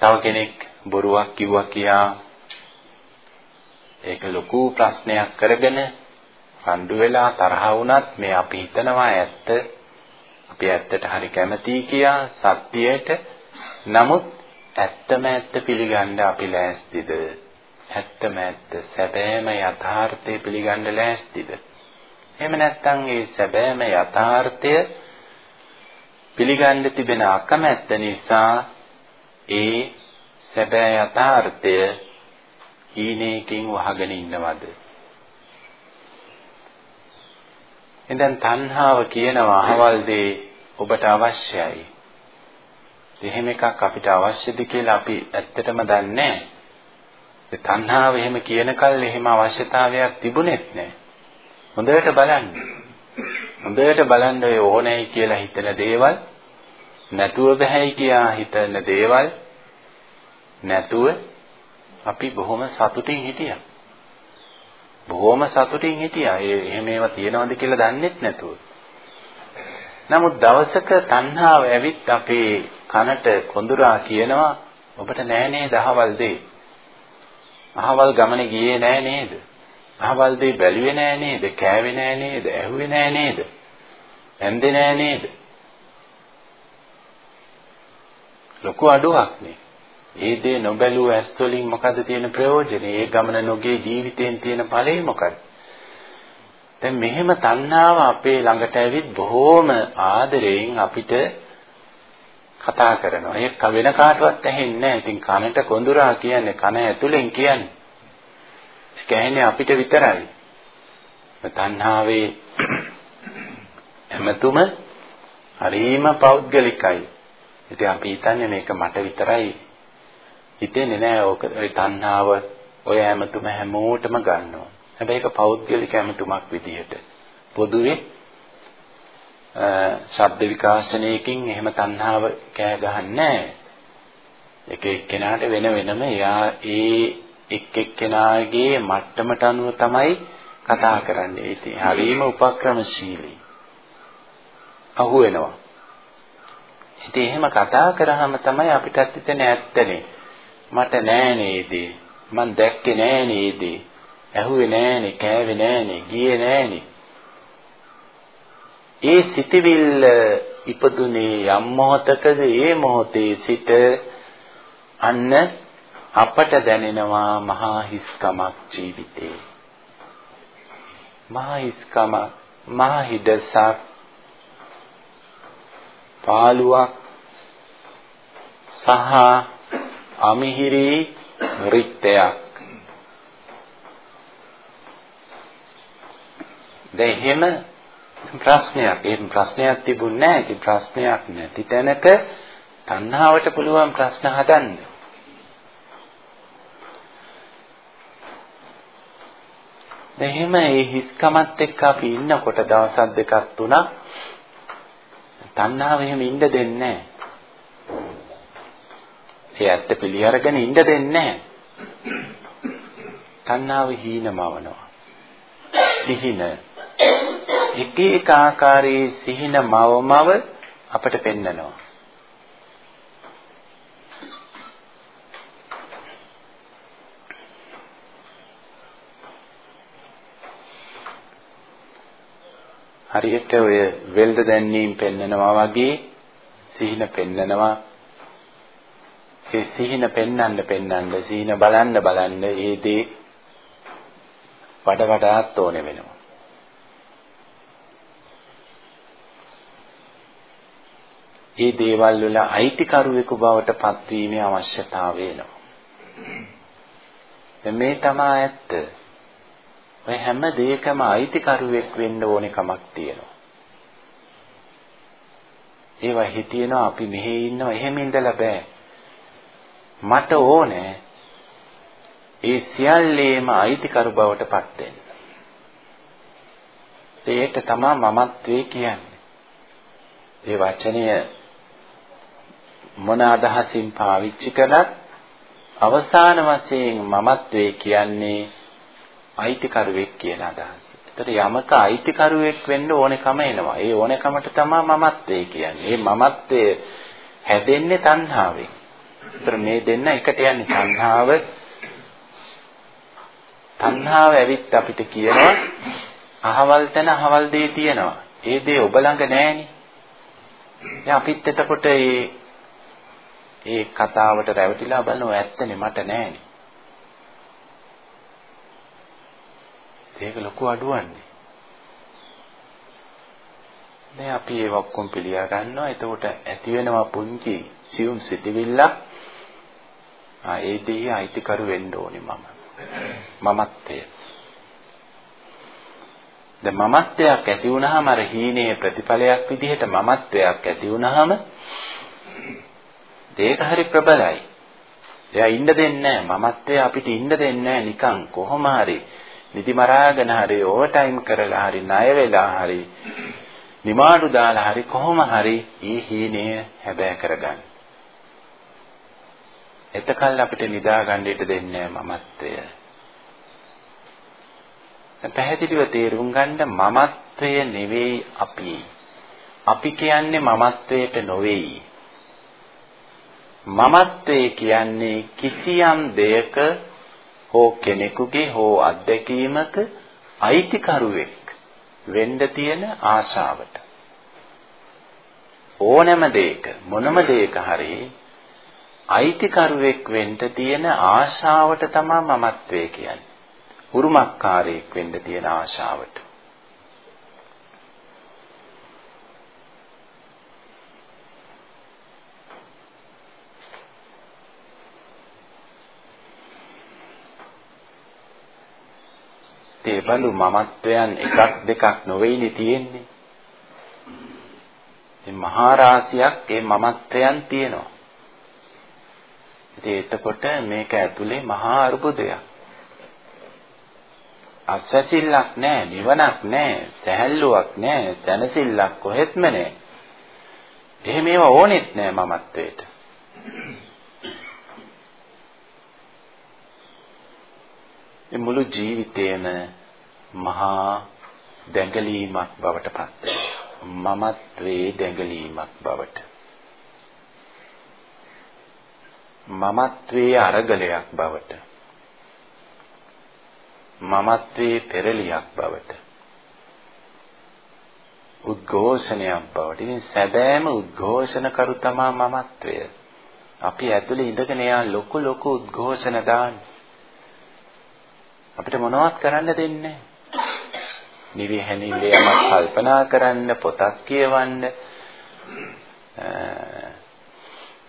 තව කෙනෙක් බොරුවක් කිව්වා කියා ඒක ලොකු ප්‍රශ්නයක් කරගෙන රණ්ඩු වෙලා තරහ වුණත් මේ අපි හිතනවා ඇත්ත. අපි ඇත්තට හරි කැමතියි කියා සත්‍යයට. නමුත් ඇත්තම ඇත්ත පිළිගන්න අපි ලෑස්තිද? ඇත්තම ඇත්ත සැබෑම යථාර්ථය පිළිගන්න ලෑස්තිද? එහෙම නැත්නම් ඒ සැබෑම යථාර්ථය පිළිගන්න තිබෙන අකමැත්ත නිසා ඒ සැබෑ යථාර්ථය හීනයකින් වහගෙන ඉන්නවද? එඳන් තණ්හාව කියනවා අහවල් දේ ඔබට අවශ්‍යයි. එහෙම එකක් අපිට අවශ්‍යද කියලා අපි ඇත්තටම දන්නේ නැහැ. ඒ තණ්හාව එහෙම කියන කල් එහෙම අවශ්‍යතාවයක් තිබුණෙත් නැහැ. හොඳට බලන්න. හොඳට බලන්න ඔය ඕනෑයි කියලා හිතන දේවල් නැතුව බෑයි කියා හිතන දේවල් නැතුව අපි බොහොම සතුටින් හිටියා. බොහොම සතුටින් හිටියා. ඒ එහෙම ඒවා තියනවද කියලා දන්නෙත් නැතුව. නමුත් දවසක තණ්හාව ඇවිත් අපේ කනට කොඳුරා කියනවා ඔබට නෑ නේද අහවල් දෙේ. අහවල් ගමනේ ගියේ නෑ නේද? අහවල් දෙේ බැලුවේ නෑ නේද? කෑවේ නෑ නේද? ඇහුවේ නෑ නේද? ඇන්දේ නෑ නේද? ලොකු අඩුවක් නේ. ඒ දේ නොබැලුව ඇස් වලින් මොකද තියෙන ප්‍රයෝජනේ? ඒ ගමන නොගේ ජීවිතයෙන් තියෙන ඵලෙ මොකද? දැන් මෙහෙම තණ්හාව අපේ ළඟට ඇවිත් බොහෝම ආදරයෙන් අපිට කතා කරනවා. ඒක වෙන කාටවත් ඇහෙන්නේ නැහැ. ඉතින් කනට කොඳුරා කියන්නේ කන ඇතුලෙන් කියන්නේ. ඒක ඇහෙන්නේ අපිට විතරයි. තණ්හාවේ හැමතුම හරීම පෞද්ගලිකයි. ඉතින් අපි හිතන්නේ මේක මට විතරයි හිතෙන්නේ නැහැ ඕක ඒ තණ්හාව ඔය හැමතුම හැමෝටම ගන්නවා. හැබැයි ඒක පෞද්ගලික හැමතුමක් විදිහට. පොදුවේ ශබ්ද විකාශනයකින් එහෙම තණ්හාව කෑ ගහන්නේ එක එක්කෙනාට වෙන වෙනම එයා ඒ එක් එක්කෙනාගේ මට්ටමට අනුව තමයි කතා කරන්නේ. ඉතින් හරීම උපක්‍රමශීලී. අහු වෙනවා. ඉතින් එහෙම කතා කරාම තමයි අපිටත් හිතෙන ඇත්තනේ. මට නෑ නේද? මං දැක්කේ නෑ නේද? ඇහුවේ නෑනේ, කෑවේ නෑනේ, ගියේ නෑනේ. ඒ සිටිවිල්ල ඉපදුනේ යම් මොහතකද ඒ මොහොතේ සිට අන්න අපට දැනෙනවා මහා හිස්කමක් ජීවිතේ. මහා හිස්කමක්, මහා හිඩසක්, පාළුවක් සහ අමිහිරි රික්තයක් දැන් එහෙම ප්‍රශ්නයක්. එහෙම ප්‍රශ්නයක් තිබුණ නැහැ. ඉතින් ප්‍රශ්නයක් නැති තැනක තණ්හාවට පුළුවන් ප්‍රශ්න හදන්න. දැන් එහෙම ඒ හිස්කමත් එක්ක අපි ඉන්නකොට දවස් දෙකක් තුනක් තණ්හාව එහෙම ඉන්න දෙන්නේ නැහැ. ඒ ඇත්ත පිළි අරගෙන ඉන්න දෙන්නේ නැහැ. තණ්හාව හීනමවනවා. සිහින එක එක ආකාරයේ සිහින මවමව අපට පෙන්නනවා. හරියට ඔය වෙල්ද දැන්නීම් පෙන්නනවා වගේ සිහින පෙන්නනවා ඒ සිහින පෙන්නන්න පෙන්නන්න සිහින බලන්න බලන්න ඒ දේ වඩ වඩාත් ඕනේ වෙනවා. ඒ දේවල් වල අයිතිකරුවෙකු බවට පත්වීමේ අවශ්‍යතාවය එනවා. මේ තමයි ඇත්ත. ඔය හැම දෙයකම අයිතිකරුවෙක් වෙන්න ඕනේ කමක් තියෙනවා. ඒවා හිතියනවා අපි මෙහෙ ඉන්නවා එහෙම ඉඳලා බෑ. මට ඕනේ ඒ සියල්ලේම අයිතිකරු බවට පත් වෙන්න. ඒක තමයි මමත්වේ කියන්නේ. ඒ වචනය මොන අදහසින් පාවිච්චි කළත් අවසාන වශයෙන් මමත්වේ කියන්නේ අයිතිකරුවෙක් කියන අදහස. ඒතර යමක අයිතිකරුවෙක් වෙන්න ඕනෙකම එනවා. ඒ ඕනෙකමට තමයි මමත්වේ කියන්නේ. ඒ මමත්වය හැදෙන්නේ තණ්හාවෙන්. ඒතර මේ දෙන්න එකට යන්නේ තණ්හාව තණ්හාව ඇවිත් අපිට කියනවා අහවල් තැන අහවල් දේ තියෙනවා. ඒ දේ ඔබ ළඟ නැහෙනේ. දැන් අපිත් එතකොට ඒ ඒ කතාවට රැවටිලා බලනවා ඇත්තනේ මට නැහෙනේ. ඒක ලොකු අඩුවන්නේ. දැන් අපි ඒක ඔක්කොම පිළියා ගන්නවා. එතකොට ඇති වෙනවා පුංචි සියුම් සිටිවිල්ලක්. ආ ඒ දෙහි අයිතිකරු වෙන්න ඕනේ මම. මමත්වය. දැන් මමත්වයක් ඇති වුනහම අර හීනේ ප්‍රතිඵලයක් විදිහට මමත්වයක් ඇති වුනහම ඒක හරි ප්‍රබලයි. එයා ඉන්න දෙන්නේ නැහැ. මමත්වය අපිට ඉන්න දෙන්නේ නිකන් කොහොම හරි නිදි මරාගෙන හරි ඕවර් ටයිම් කරලා හරි ණය වෙලා හරි නිමාඩු දාලා හරි කොහොම හරි ඊ හීනය හැබෑ කරගන්න. එතකල් අපිට නිදා ගන්න ඉඩ දෙන්නේ මමත්වය. පැහැදිලිව තේරුම් ගන්න මමත්වය නෙවෙයි අපි. අපි කියන්නේ මමත්වයට නොවේයි. මමත්වය කියන්නේ කිසියම් දෙයක හෝ කෙනෙකුගේ හෝ අත්දැකීමක අයිතිකරුවෙක් වෙන්න තියෙන ආශාවට ඕනෑම දෙයක මොනම දෙයක හරි අයිතිකරුවෙක් වෙන්න තියෙන ආශාවට තමයි මමත්වය කියන්නේ. උරුමකාරයෙක් වෙන්න තියෙන ආශාවට. ඒ බඳු මමත්වයන් එකක් දෙකක් නොවේනේ තියෙන්නේ. මේ මහා රාශියක් ඒ මමත්වයන් තියෙනවා. ඉතින් එතකොට මේක ඇතුලේ මහා අරුබුදයක්. අසසිල්ලක් නැහැ, නිවනක් නැහැ, සැහැල්ලුවක් නැහැ, සැනසෙල්ලක් කොහෙත්ම නැහැ. එහෙම ඒවා ඕනෙත් නැහැ මමත්වයට. මේ මුළු ජීවිතේම මහා දැඟලීමක් බවට පත් වෙනවා. මමත්වේ දැඟලීමක් බවට. මමත්වේ අරගලයක් බවට. මමත්වේ පෙරලියක් බවට. උද්ඝෝෂණයක් බවට. ඉතින් සැබෑම උද්ඝෝෂණ කරු තමා මමත්වය. අපි ඇතුලේ ඉඳගෙන යා ලොකු ලොකු උද්ඝෝෂණ දාන්නේ. අපිට මොනවත් කරන්න දෙන්නේ නිවිහැනිල්ල යමක් කල්පනා කරන්න පොතක් කියවන්න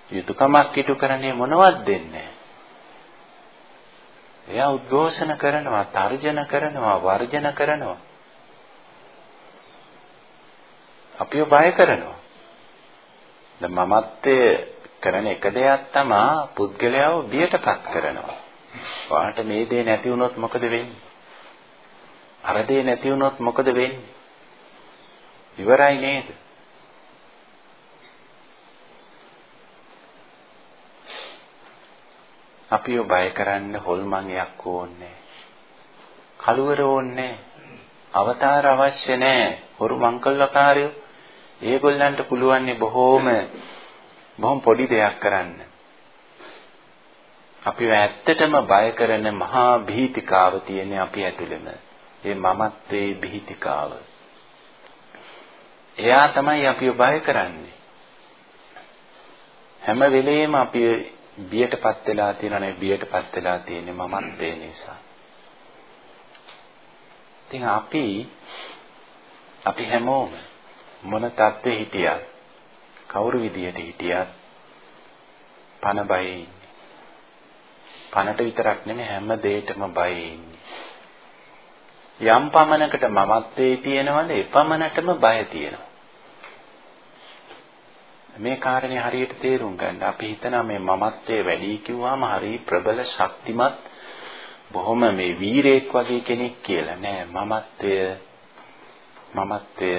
යුතුයකමක් ඉටු කරන්නේ මොනවත් දෙන්නේ එයා උද්ඝෝෂණ කරනවා තර්ජන කරනවා වර්ජන කරනවා අපිව බය කරනවා දැන් මමත්වයේ කරන එක දෙයක් තමයි පුද්ගලයාව බියටපත් කරනවා වාට මේ දේ නැති වුණොත් මොකද වෙන්නේ? අර දේ නැති වුණොත් මොකද වෙන්නේ? ඉවරයි නේද? අපිව බය කරන්න හොල්මන්යක් ඕනේ. කලවර ඕනේ. අවතාර අවශ්‍ය නැහැ. හොරු මංකල්ලකාරයෝ ඒගොල්ලන්ට පුළුවන් බොහෝම බොහොම පොඩි දෙයක් කරන්න. අපිව ඇත්තටම බය කරන මහා භීතිකාව තියෙන අපි ඇතුළෙම. ඒ මමත්වේ භීතිකාව. එයා තමයි අපිව බය කරන්නේ. හැම වෙලෙම අපි බියටපත් වෙලා තියෙනනේ බියටපත් වෙලා තියෙන්නේ මමත්වේ නිසා. ඉතින් අපි අපි හැමෝම මොන තත්ත්වෙ හිටියත් කවුරු විදියට හිටියත් පන බයේ ඉන්නේ. පනට විතරක් නෙමෙයි හැම දෙයකටම බයේ ඉන්නේ. යම් පමණකට මමත්වේ තියෙනවද එපමණටම බය තියෙනවා. මේ කාරණේ හරියට තේරුම් ගන්න. අපි හිතනවා මේ මමත්වයේ වැඩි කිව්වම හරි ප්‍රබල ශක්තිමත් බොහොම මේ වීරයෙක් වගේ කෙනෙක් කියලා නෑ. මමත්වය මමත්වය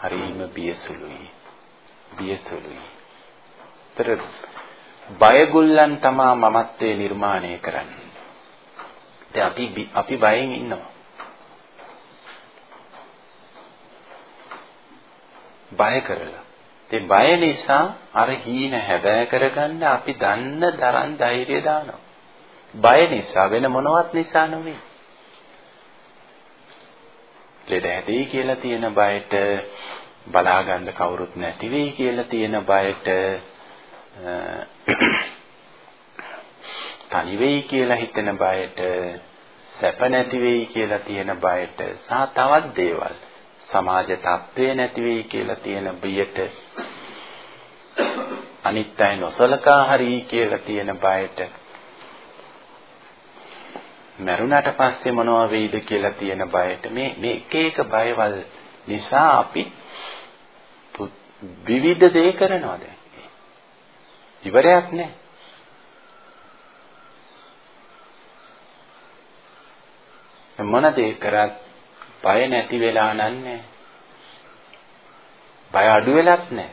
හරීම බියසුලුයි. බියසුලුයි. ତර බයගුල්ලන් තමා මමත්වයේ නිර්මාණය කරන්නේ. දැන් අපි අපි බයෙන් ඉන්නවා. බය කරලා ඒ බය නිසා අර හීන හැබෑ කරගන්න අපි දන්න දරන් ධෛර්යය දානවා. බය නිසා වෙන මොනවත් නිසා නෙවෙයි. ලෙඩ ඇති කියලා තියෙන බයට බලා ගන්න කවුරුත් නැති වෙයි කියලා තියෙන බයට තනි වෙයි කියලා හිතෙන බයට සැප නැති වෙයි කියලා තියෙන බයට සහ තවත් දේවල් සමාජ තත්ත්වය නැති වෙයි කියලා තියෙන බියට අනිත් අය නොසලකා හරි කියලා තියෙන බයට මරුණට පස්සේ මොනවා වෙයිද කියලා තියෙන බයට මේ මේ එක එක බයවල් නිසා අපි විවිධ දේ කරනවා දැන්. ඉවරයක් නැහැ. මොන දේ කරත් බය නැති වෙලා නන්නේ. බය අඩු වෙලත් නැහැ.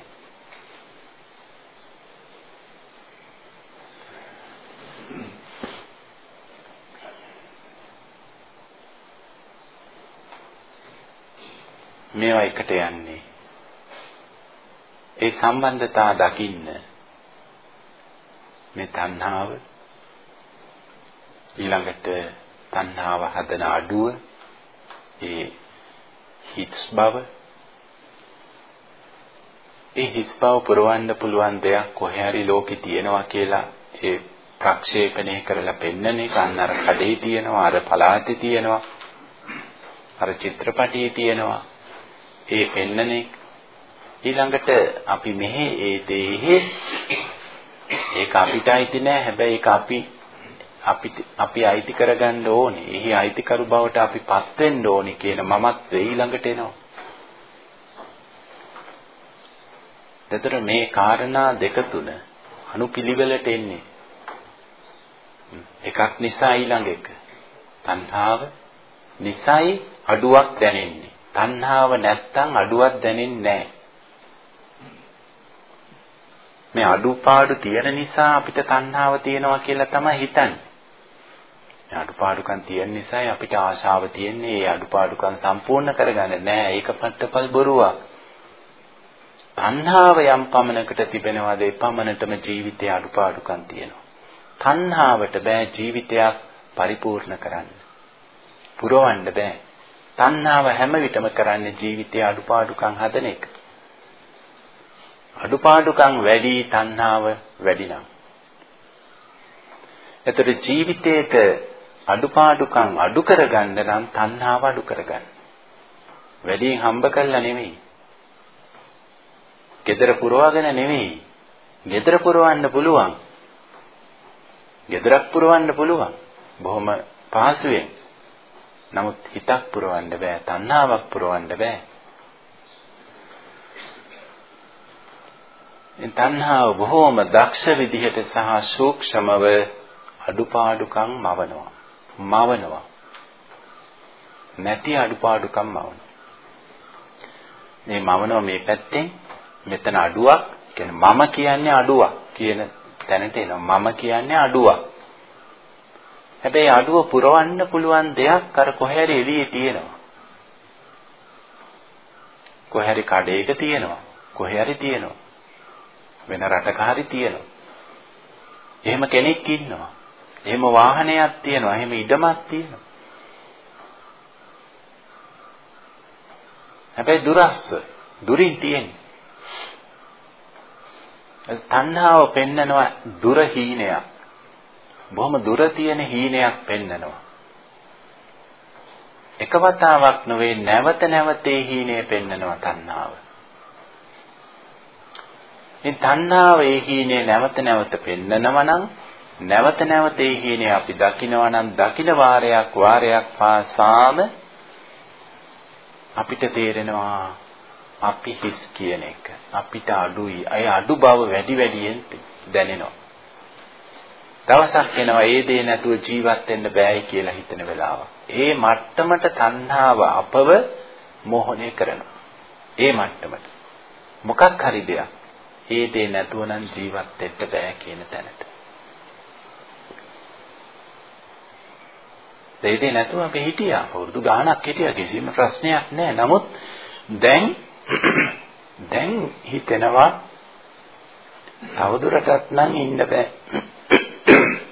මේවා එකට යන්නේ. ඒ සම්බන්ධතා දකින්න මේ තණ්හාව ඊළඟට තණ්හාව හදන අඩුව ඒ හිස් බව. ඒ හිස් බව පුරවන්න පුළුවන් දෙයක් කොහේ හරි ලෝකේ තියෙනවා කියලා ඒ ප්‍රක්ෂේපණය කරලා පෙන්නන එක. අන්න අර කඩේ තියෙනවා අර පලාතේ තියෙනවා අර චිත්‍රපටියේ තියෙනවා. ඒ පෙන්නන එක. ඊළඟට අපි මෙහි ඒ දේහි ඒක අපිට අයිති නෑ. හැබැයි ඒක අපි අපිට අපි අයිති කරගන්න ඕනේ. එහි අයිතිකරු බවට අපිපත් වෙන්න ඕනේ කියන මමත් ඊළඟට එනවා. දෙතර මේ කාරණා දෙක තුන අනුපිළිවෙලට එන්නේ. එකක් නිසා ඊළඟ එක. තණ්හාව නිසයි අඩුවක් දැනෙන්නේ. තණ්හාව නැත්තම් අඩුවක් දැනෙන්නේ නැහැ. මේ අඩුපාඩු තියෙන නිසා අපිට තණ්හාව තියෙනවා කියලා තමයි හිතන්නේ. අඩුපාඩුකම් තියෙන නිසායි අපිට ආශාව තියෙන්නේ ඒ අඩුපාඩුකම් සම්පූර්ණ කරගන්න නෑ ඒක පට්ටපල් බොරුවක්. තණ්හාව යම් පමණකට තිබෙනවාද ඒ පමණටම ජීවිතයේ අඩුපාඩුකම් තියෙනවා. තණ්හාවට බෑ ජීවිතයක් පරිපූර්ණ කරන්න. පුරවන්න බෑ. තණ්හාව හැම විටම කරන්නේ ජීවිතයේ අඩුපාඩුකම් හදන එක. අඩුපාඩුකම් වැඩි තණ්හාව වැඩි නම්. එතකොට ජීවිතයක අඩුපාඩුකම් අඩු කරගන්න නම් තණ්හාව අඩු කරගන්න. වැඩියෙන් හම්බ කළා නෙමෙයි. gedara පුරවගෙන නෙමෙයි. gedara පුරවන්න පුළුවන්. gedarak පුරවන්න පුළුවන්. බොහොම පහසුවෙන්. නමුත් හිතක් පුරවන්න බෑ. තණ්හාවක් පුරවන්න බෑ. තණ්හාව බොහෝම දක්ෂ විදිහට සහ සූක්ෂමව අඩුපාඩුකම් මවනවා. මවනවා. නැති අඩුපාඩුකම් මවනවා. මේ මවනවා මේ පැත්තෙන් මෙතන අඩුවක් කියන්නේ මම කියන්නේ අඩුවක් කියන තැනට එනවා. මම කියන්නේ අඩුවක්. හැබැයි අඩුව පුරවන්න පුළුවන් දෙයක් අර කොහේ හරි එළියේ තියෙනවා. කොහේ හරි කඩේක තියෙනවා. කොහේ හරි තියෙනවා. වෙන රටක හරි තියෙනවා. එහෙම කෙනෙක් ඉන්නවා. එහෙම වාහනයක් තියෙනවා. එහෙම ඉඩමක් තියෙනවා. හැබැයි දුරස්ස දුරින් තියෙන්නේ. තණ්හාව පෙන්නනවා දුර හීනයක්. බොහොම දුර තියෙන හීනයක් පෙන්නනවා. එක වතාවක් නොවේ නැවත නැවතේ හීනය පෙන්නනවා තණ්හාව. මේ තණ්හාව ඒ හීනේ නැවත නැවත පෙන්නනවා නම් නැවත නැවත ඒ හීනේ අපි දකිනවා නම් දකින වාරයක් වාරයක් පාසාම අපිට තේරෙනවා අපි හිස් කියන එක අපිට අඩුයි අය අඩු බව වැඩි වැඩියෙන් දැනෙනවා දවසක් එනවා ඒ දේ නැතුව ජීවත් වෙන්න බෑයි කියලා හිතන වෙලාව. ඒ මට්ටමට තණ්හාව අපව මෝහණය කරනවා. ඒ මට්ටමට. මොකක් හරි දෙයක්. ඒ දේ නැතුව නම් ජීවත් වෙන්න බෑ කියන තැනට. ඒ දේ නැතුව අපි හිටියා. අවුරුදු ගාණක් හිටියා කිසිම ප්‍රශ්නයක් නැහැ. නමුත් දැන් දැන් හිතෙනවා තවදුරටත් නම් ඉන්න බෑ.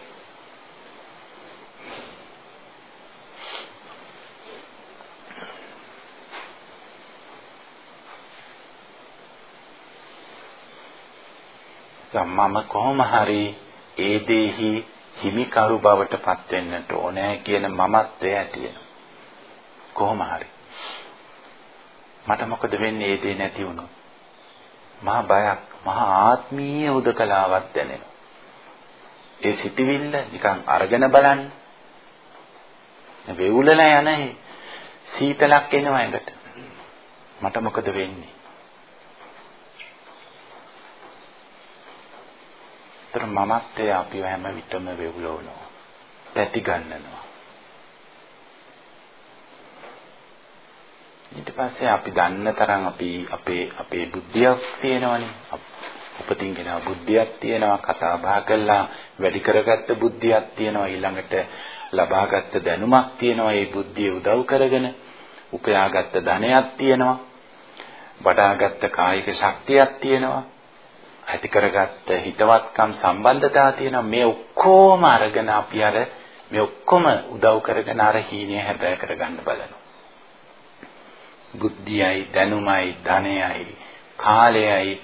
මම කොහොම හරි ඒ දෙහි හිමිකරු බවට පත් වෙන්නට ඕනෑ කියන මමත්වය ඇති කොහොම හරි. මට මොකද වෙන්නේ ඒ දේ නැති වුණොත්? මහා බයක් මහා ආත්මීය උදකලාවක් දැනෙනවා. ඒ සිටිවිල්ල නිකන් අරගෙන බලන්න. වේවුලලා යන සීතලක් එනවා ඇඟට. මට මොකද වෙන්නේ? ඒතර මමත්වයේ අපිව හැම විටම වෙවුලවනවා. පැති ගන්නනවා. ඊට පස්සේ අපි දන්න තරම් අපි අපේ අපේ බුද්ධියක් තියෙනවනේ. උපතින් ගෙනා බුද්ධියක් තියෙනවා කතා බහ කළා වැඩි කරගත්ත බුද්ධියක් තියෙනවා ඊළඟට ලබාගත් දැනුමක් තියෙනවා ඒ බුද්ධිය උදව් කරගෙන උපයාගත් ධනයක් තියෙනවා වඩාගත් කායික ශක්තියක් තියෙනවා ඇති කරගත්ත හිතවත්කම් සම්බන්ධතා තියෙනවා. මේ ඔක්කොම අරගෙන අපි අර මේ ඔක්කොම උදව් කරගෙන අර හීනය හැබෑ කරගන්න බලනවා. බුද්ධියයි දැනුමයි ධනයයි කාලයයි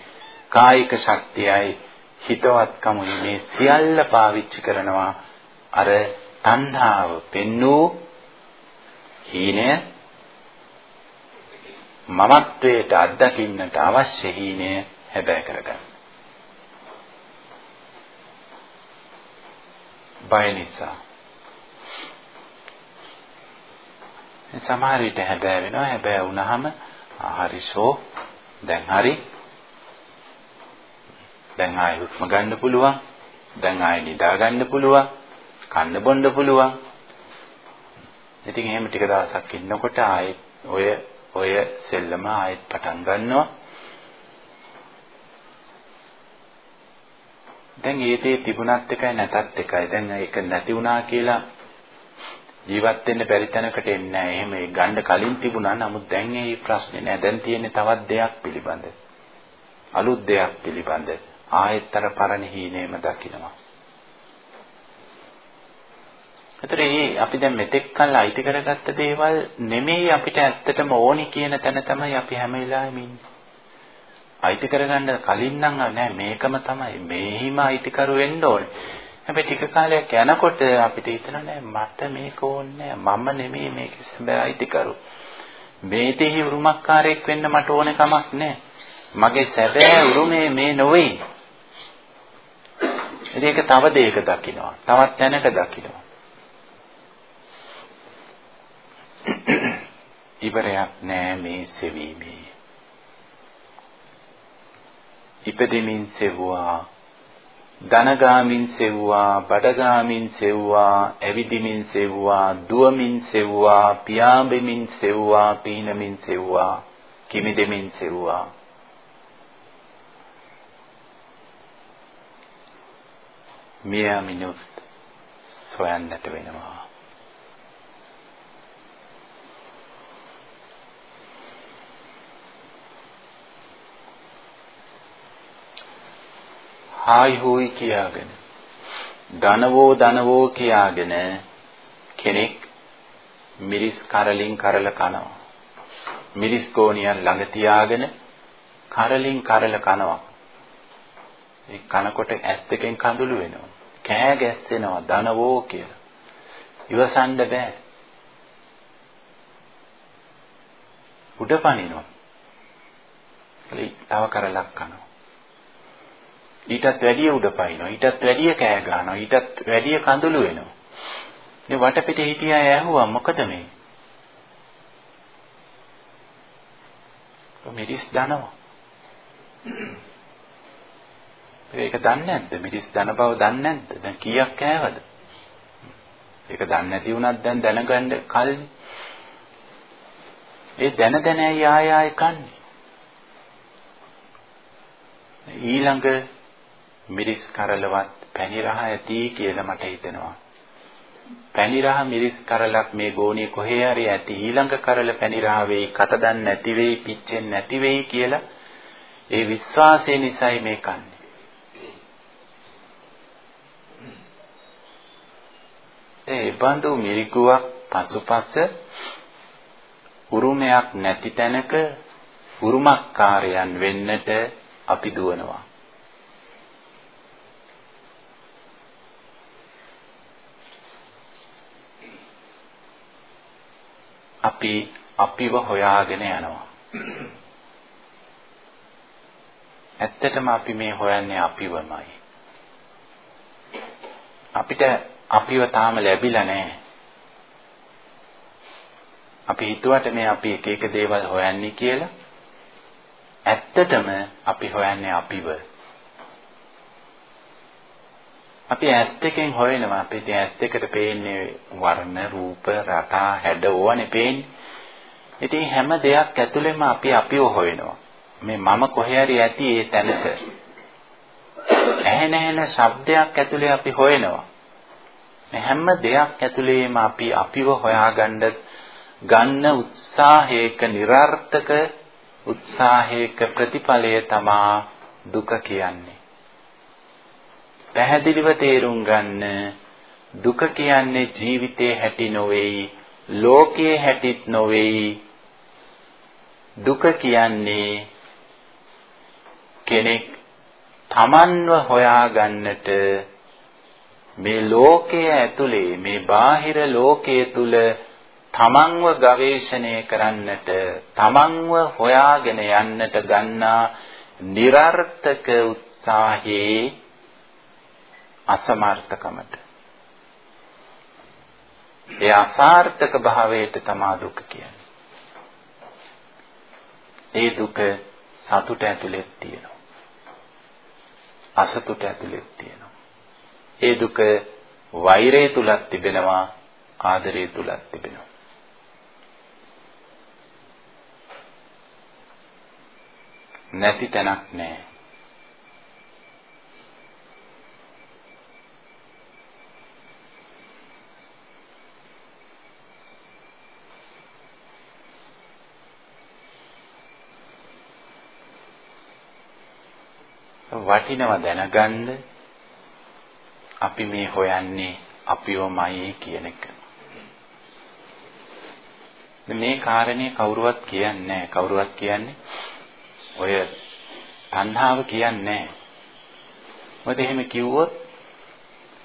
කායික ශක්තියයි හිතවත්කමුයි මේ සියල්ල පාවිච්චි කරනවා අර තණ්හාව පෙන්නූ හීනය. මමත්වයට අත්දකින්නට අවශ්‍ය හීනය හැබෑ කරගන්න. බය නිසා. සමහර විට හැබෑ වෙනවා. හැබෑ වුණාම හරිසෝ දැන් හරි. දැන් ආයෙ හුස්ම ගන්න පුළුවන්. දැන් ආයෙ නිදා ගන්න පුළුවන්. කන්න බොන්න පුළුවන්. ඉතින් එහෙම ටික දවසක් ඉන්නකොට ආයෙත් ඔය ඔය සෙල්ලම ආයෙත් පටන් ගන්නවා. දැන් ඒ දේ තිබුණත් එකයි නැතත් එකයි. දැන් ඒක නැති වුණා කියලා ජීවත් වෙන්න බැරි තැනකට එන්නේ නැහැ. එහෙම ඒ ගන්න කලින් තිබුණා. නමුත් දැන් ඒ ප්‍රශ්නේ නැහැ. දැන් තියෙන්නේ තවත් දෙයක් පිළිබඳ. අලුත් දෙයක් පිළිබඳ. ආයෙත්තර පරණ හීනේම දකින්නවා. ඒතර මේ අපි දැන් මෙතෙක් කල් අයිති කරගත්ත දේවල් නෙමෙයි අපිට ඇත්තටම ඕනි කියන තැන තමයි අපි හැම වෙලාවෙම ඉන්නේ. අයිති කරගන්න කලින් නම් නෑ මේකම තමයි මේහිම අයිතිකරු වෙන්න ඕනේ. හැබැයි ටික කාලයක් යනකොට අපිට හිතෙනවා නෑ මට මේක ඕනේ මම නෙමෙයි මේක සැබෑ අයිතිකරු. මේ දෙහි උරුමකාරයෙක් වෙන්න මට ඕන කමක් නෑ. මගේ සැබෑ උරුමේ මේ නොවේ. ඒක තව දෙයක දකින්නවා. තවත් තැනක දකින්නවා. ඉවරයක් නෑ මේ සෙවීමේ. ඉපදෙමින් සෙව්වා ධනගාමින් සෙව්වා බඩගාමින් සෙව්වා ඇවිදිමින් සෙව්වා දුවමින් සෙව්වා පියාඹෙමින් සෙව්වා පීනමින් සෙව්වා කිමිදෙමින් සෙව්වා. මියා මිනුත් සොයන්නට වෙනවා. හායි හූයි කියාගෙන ධනවෝ ධනවෝ කියාගෙන කෙනෙක් මිරිස් කරලින් කරල කනවා මිරිස් කෝණියක් ළඟ තියාගෙන කරලින් කරල කනවා. ඒ කනකොට ඇස් දෙකෙන් කඳුළු වෙනවා. කෑ ගැස්සෙනවා දනවෝ කියලා. ඉවසන්න බෑ. උඩ පනිනවා. තව කරලක් කනවා. ඊටත් වැඩිය උඩ පනිනවා. ඊටත් වැඩිය කෑ ගන්නවා. ඊටත් වැඩිය කඳුළු වෙනවා. මේ වටපිට හිටිය අය ඇහුවා මොකද මේ? මිරිස් දනවා. ඒක දන්නේ නැද්ද? මිරිස් දන බව දන්නේ නැද්ද? දැන් කීයක් කෑවද? ඒක දන්නේ නැති වුණත් දැන් දැනගන්න කල්නේ. ඒ දැන දැන ආය ආය කන්නේ. ඊළඟ මිරිස් කරලවත් පැණි රහ ඇති කියලා මට හිතෙනවා. පැණි රහ මිරිස් කරලක් මේ ගෝණිය කොහේ හරි ඇති ඊළඟ කරල පැණි රහ වෙයි කට දන් නැති වෙයි පිච්චෙන්නේ නැති වෙයි කියලා ඒ විශ්වාසය නිසායි මේ කන්නේ. ඒ බඳු මිරිකුවක් පසුපස උරුමයක් නැති තැනක උරුමකාරයන් වෙන්නට අපි දුවනවා. අපි අපිව හොයාගෙන යනවා. ඇත්තටම අපි මේ හොයන්නේ අපිවමයි. අපිට අපිව තාම ලැබිලා නැහැ. අපි හිතුවට මේ අපි එක එක දේවල් හොයන්නේ කියලා. ඇත්තටම අපි හොයන්නේ අපිව. අපි ඇස් දෙකෙන් හොයනවා අපිට ඇස් දෙකට පේන්නේ වර්ණ රූප රටා හැඩ ඕවනේ පේන්නේ. ඉතින් හැම දෙයක් ඇතුළෙම අපි අපිව හොයනවා. මේ මම කොහේ හරි ඇති ඒ තැනක. ඇහෙන ඇහෙන ශබ්දයක් ඇතුලේ අපි හොයනවා. මේ හැම දෙයක් ඇතුලේම අපි අපිව හොයාගන්න ගන්න උත්සාහයක નિરර්ථක උත්සාහයක ප්‍රතිඵලය තමා දුක කියන්නේ. පැහැදිලිව තේරුම් ගන්න දුක කියන්නේ ජීවිතේ හැටි නොවේයි ලෝකයේ හැටිත් නොවේයි. දුක කියන්නේ කෙනෙක් තමන්ව හොයාගන්නට මේ ලෝකයේ ඇතුලේ මේ බාහිර ලෝකයේ තුල තමන්ව ගවේෂණය කරන්නට තමන්ව හොයාගෙන යන්නට ගන්නා નિરර්ථක උත්සාහයේ අසමර්ථකමට ඒ අසාර්ථක භාවයට තමා දුක කියන්නේ. ඒ දුක සතුට ඇතුළෙත් තියෙනවා. අසතුට ඇතුළෙත් තියෙනවා. ඒ දුක වෛරය තුලත් තිබෙනවා ආදරය තුලත් තිබෙනවා. නැති තැනක් නැහැ. වටිනව දැනගන්න අපි මේ හොයන්නේ අපිවමයි කියන එක. මේ කාරණේ කවුරුවත් කියන්නේ නැහැ. කවුරුවත් කියන්නේ ඔය තණ්හාව කියන්නේ නැහැ. මොකද එහෙම කිව්වොත්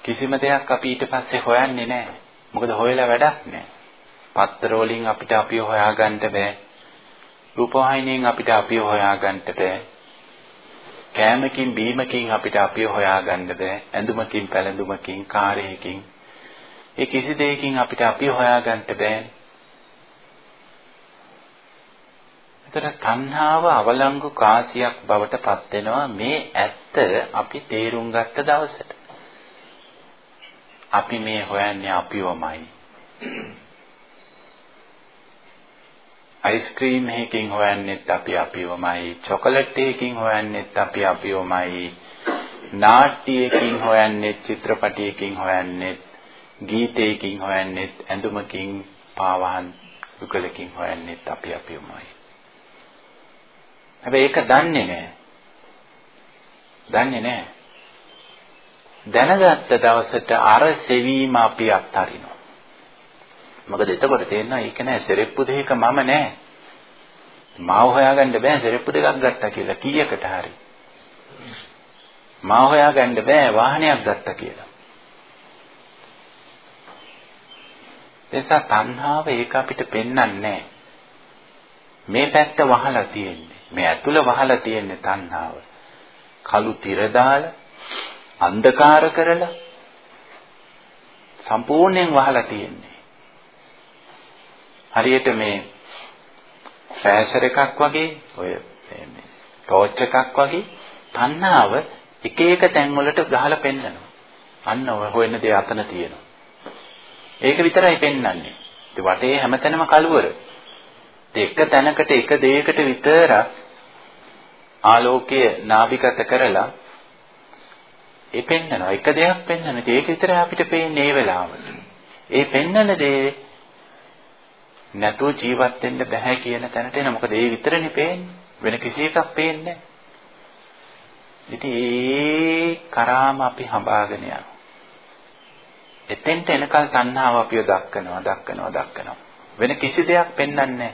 කිසිම දෙයක් අපි ඊට පස්සේ හොයන්නේ නැහැ. මොකද හොයලා වැඩක් නැහැ. පත්තර වලින් අපිට අපිව හොයාගන්න බෑ. රූපවාහිනියෙන් අපිට අපිව හොයාගන්න බෑ. කෑමකින් බීමකින් අපිට අපිව හොයාගන්න බෑ. ඇඳුමකින් පැළඳුමකින් කාර්යයකින් ඒ කිසි දෙයකින් අපිට අපිව හොයාගන්න බෑ. එතන තණ්හාව අවලංගු කාසියක් බවට පත් වෙනවා මේ ඇත්ත අපි තේරුම් ගත්ත දවසට. අපි මේ හොයන්නේ අපිවමයි. අයිස්ක්‍රීම් එකකින් හොයන්නෙත් අපි අපිවමයි චොකලට් එකකින් හොයන්නෙත් අපි අපිවමයි නාට්‍යයකින් හොයන්නෙත් චිත්‍රපටයකින් හොයන්නෙත් ගීතයකින් හොයන්නෙත් ඇඳුමකින් පාවහන් යුගලකින් හොයන්නෙත් අපි අපිවමයි. හැබැයි ඒක දන්නේ නැහැ දන්නේ නැහැ දැනගත්ත දවසට අර සෙවීම අපි අත්හරිනවා. මොකද එතකොට තේරෙනවා ඒක නෑ සෙරෙප්පු දෙක මම නෑ. මාව හොයාගන්න බෑ සෙරෙප්පු දෙකක් ගත්තා කියලා කීයකට හරි. මාව හොයාගන්න බෑ වාහනයක් ගත්තා කියලා. එසා තණ්හාව ඒක අපිට පෙන්වන්නේ මේ පැත්ත වහලා තියෙන්නේ. මේ ඇතුළ වහලා තියෙන්නේ තණ්හාව. කළු තිර දාලා අන්ධකාර කරලා සම්පූර්ණයෙන් වහලා තියෙන්නේ. හරියට මේ ෆ්ලෑෂර් එකක් වගේ ඔය මේ ටෝච් එකක් වගේ තණ්හාව එක එක තැන් වලට ගහලා පෙන්නනවා. අන්න ඔය හොයන දේ අතන තියෙනවා. ඒක විතරයි පෙන්වන්නේ. ඒ වටේ හැමතැනම කලවර. එක තැනකට එක දෙයකට විතරක් ආලෝකය නාභිගත කරලා ඒ පෙන්නනවා. එක දෙයක් පෙන්නන. ඒක විතරයි අපිට පේන්නේ මේ වෙලාවට. ඒ පෙන්නන දේ නැතුව ජීවත් වෙන්න බෑ කියන තැනට එන. මොකද ඒ විතරනේ පේන්නේ. වෙන කිසි එකක් පේන්නේ නැහැ. ඉතින් ඒ කරාම අපි හඹාගෙන යනවා. එතෙන්ට එනකල් තණ්හාව අපිව දක්කනවා, දක්කනවා, දක්කනවා. වෙන කිසි දෙයක් පෙන්වන්නේ නැහැ.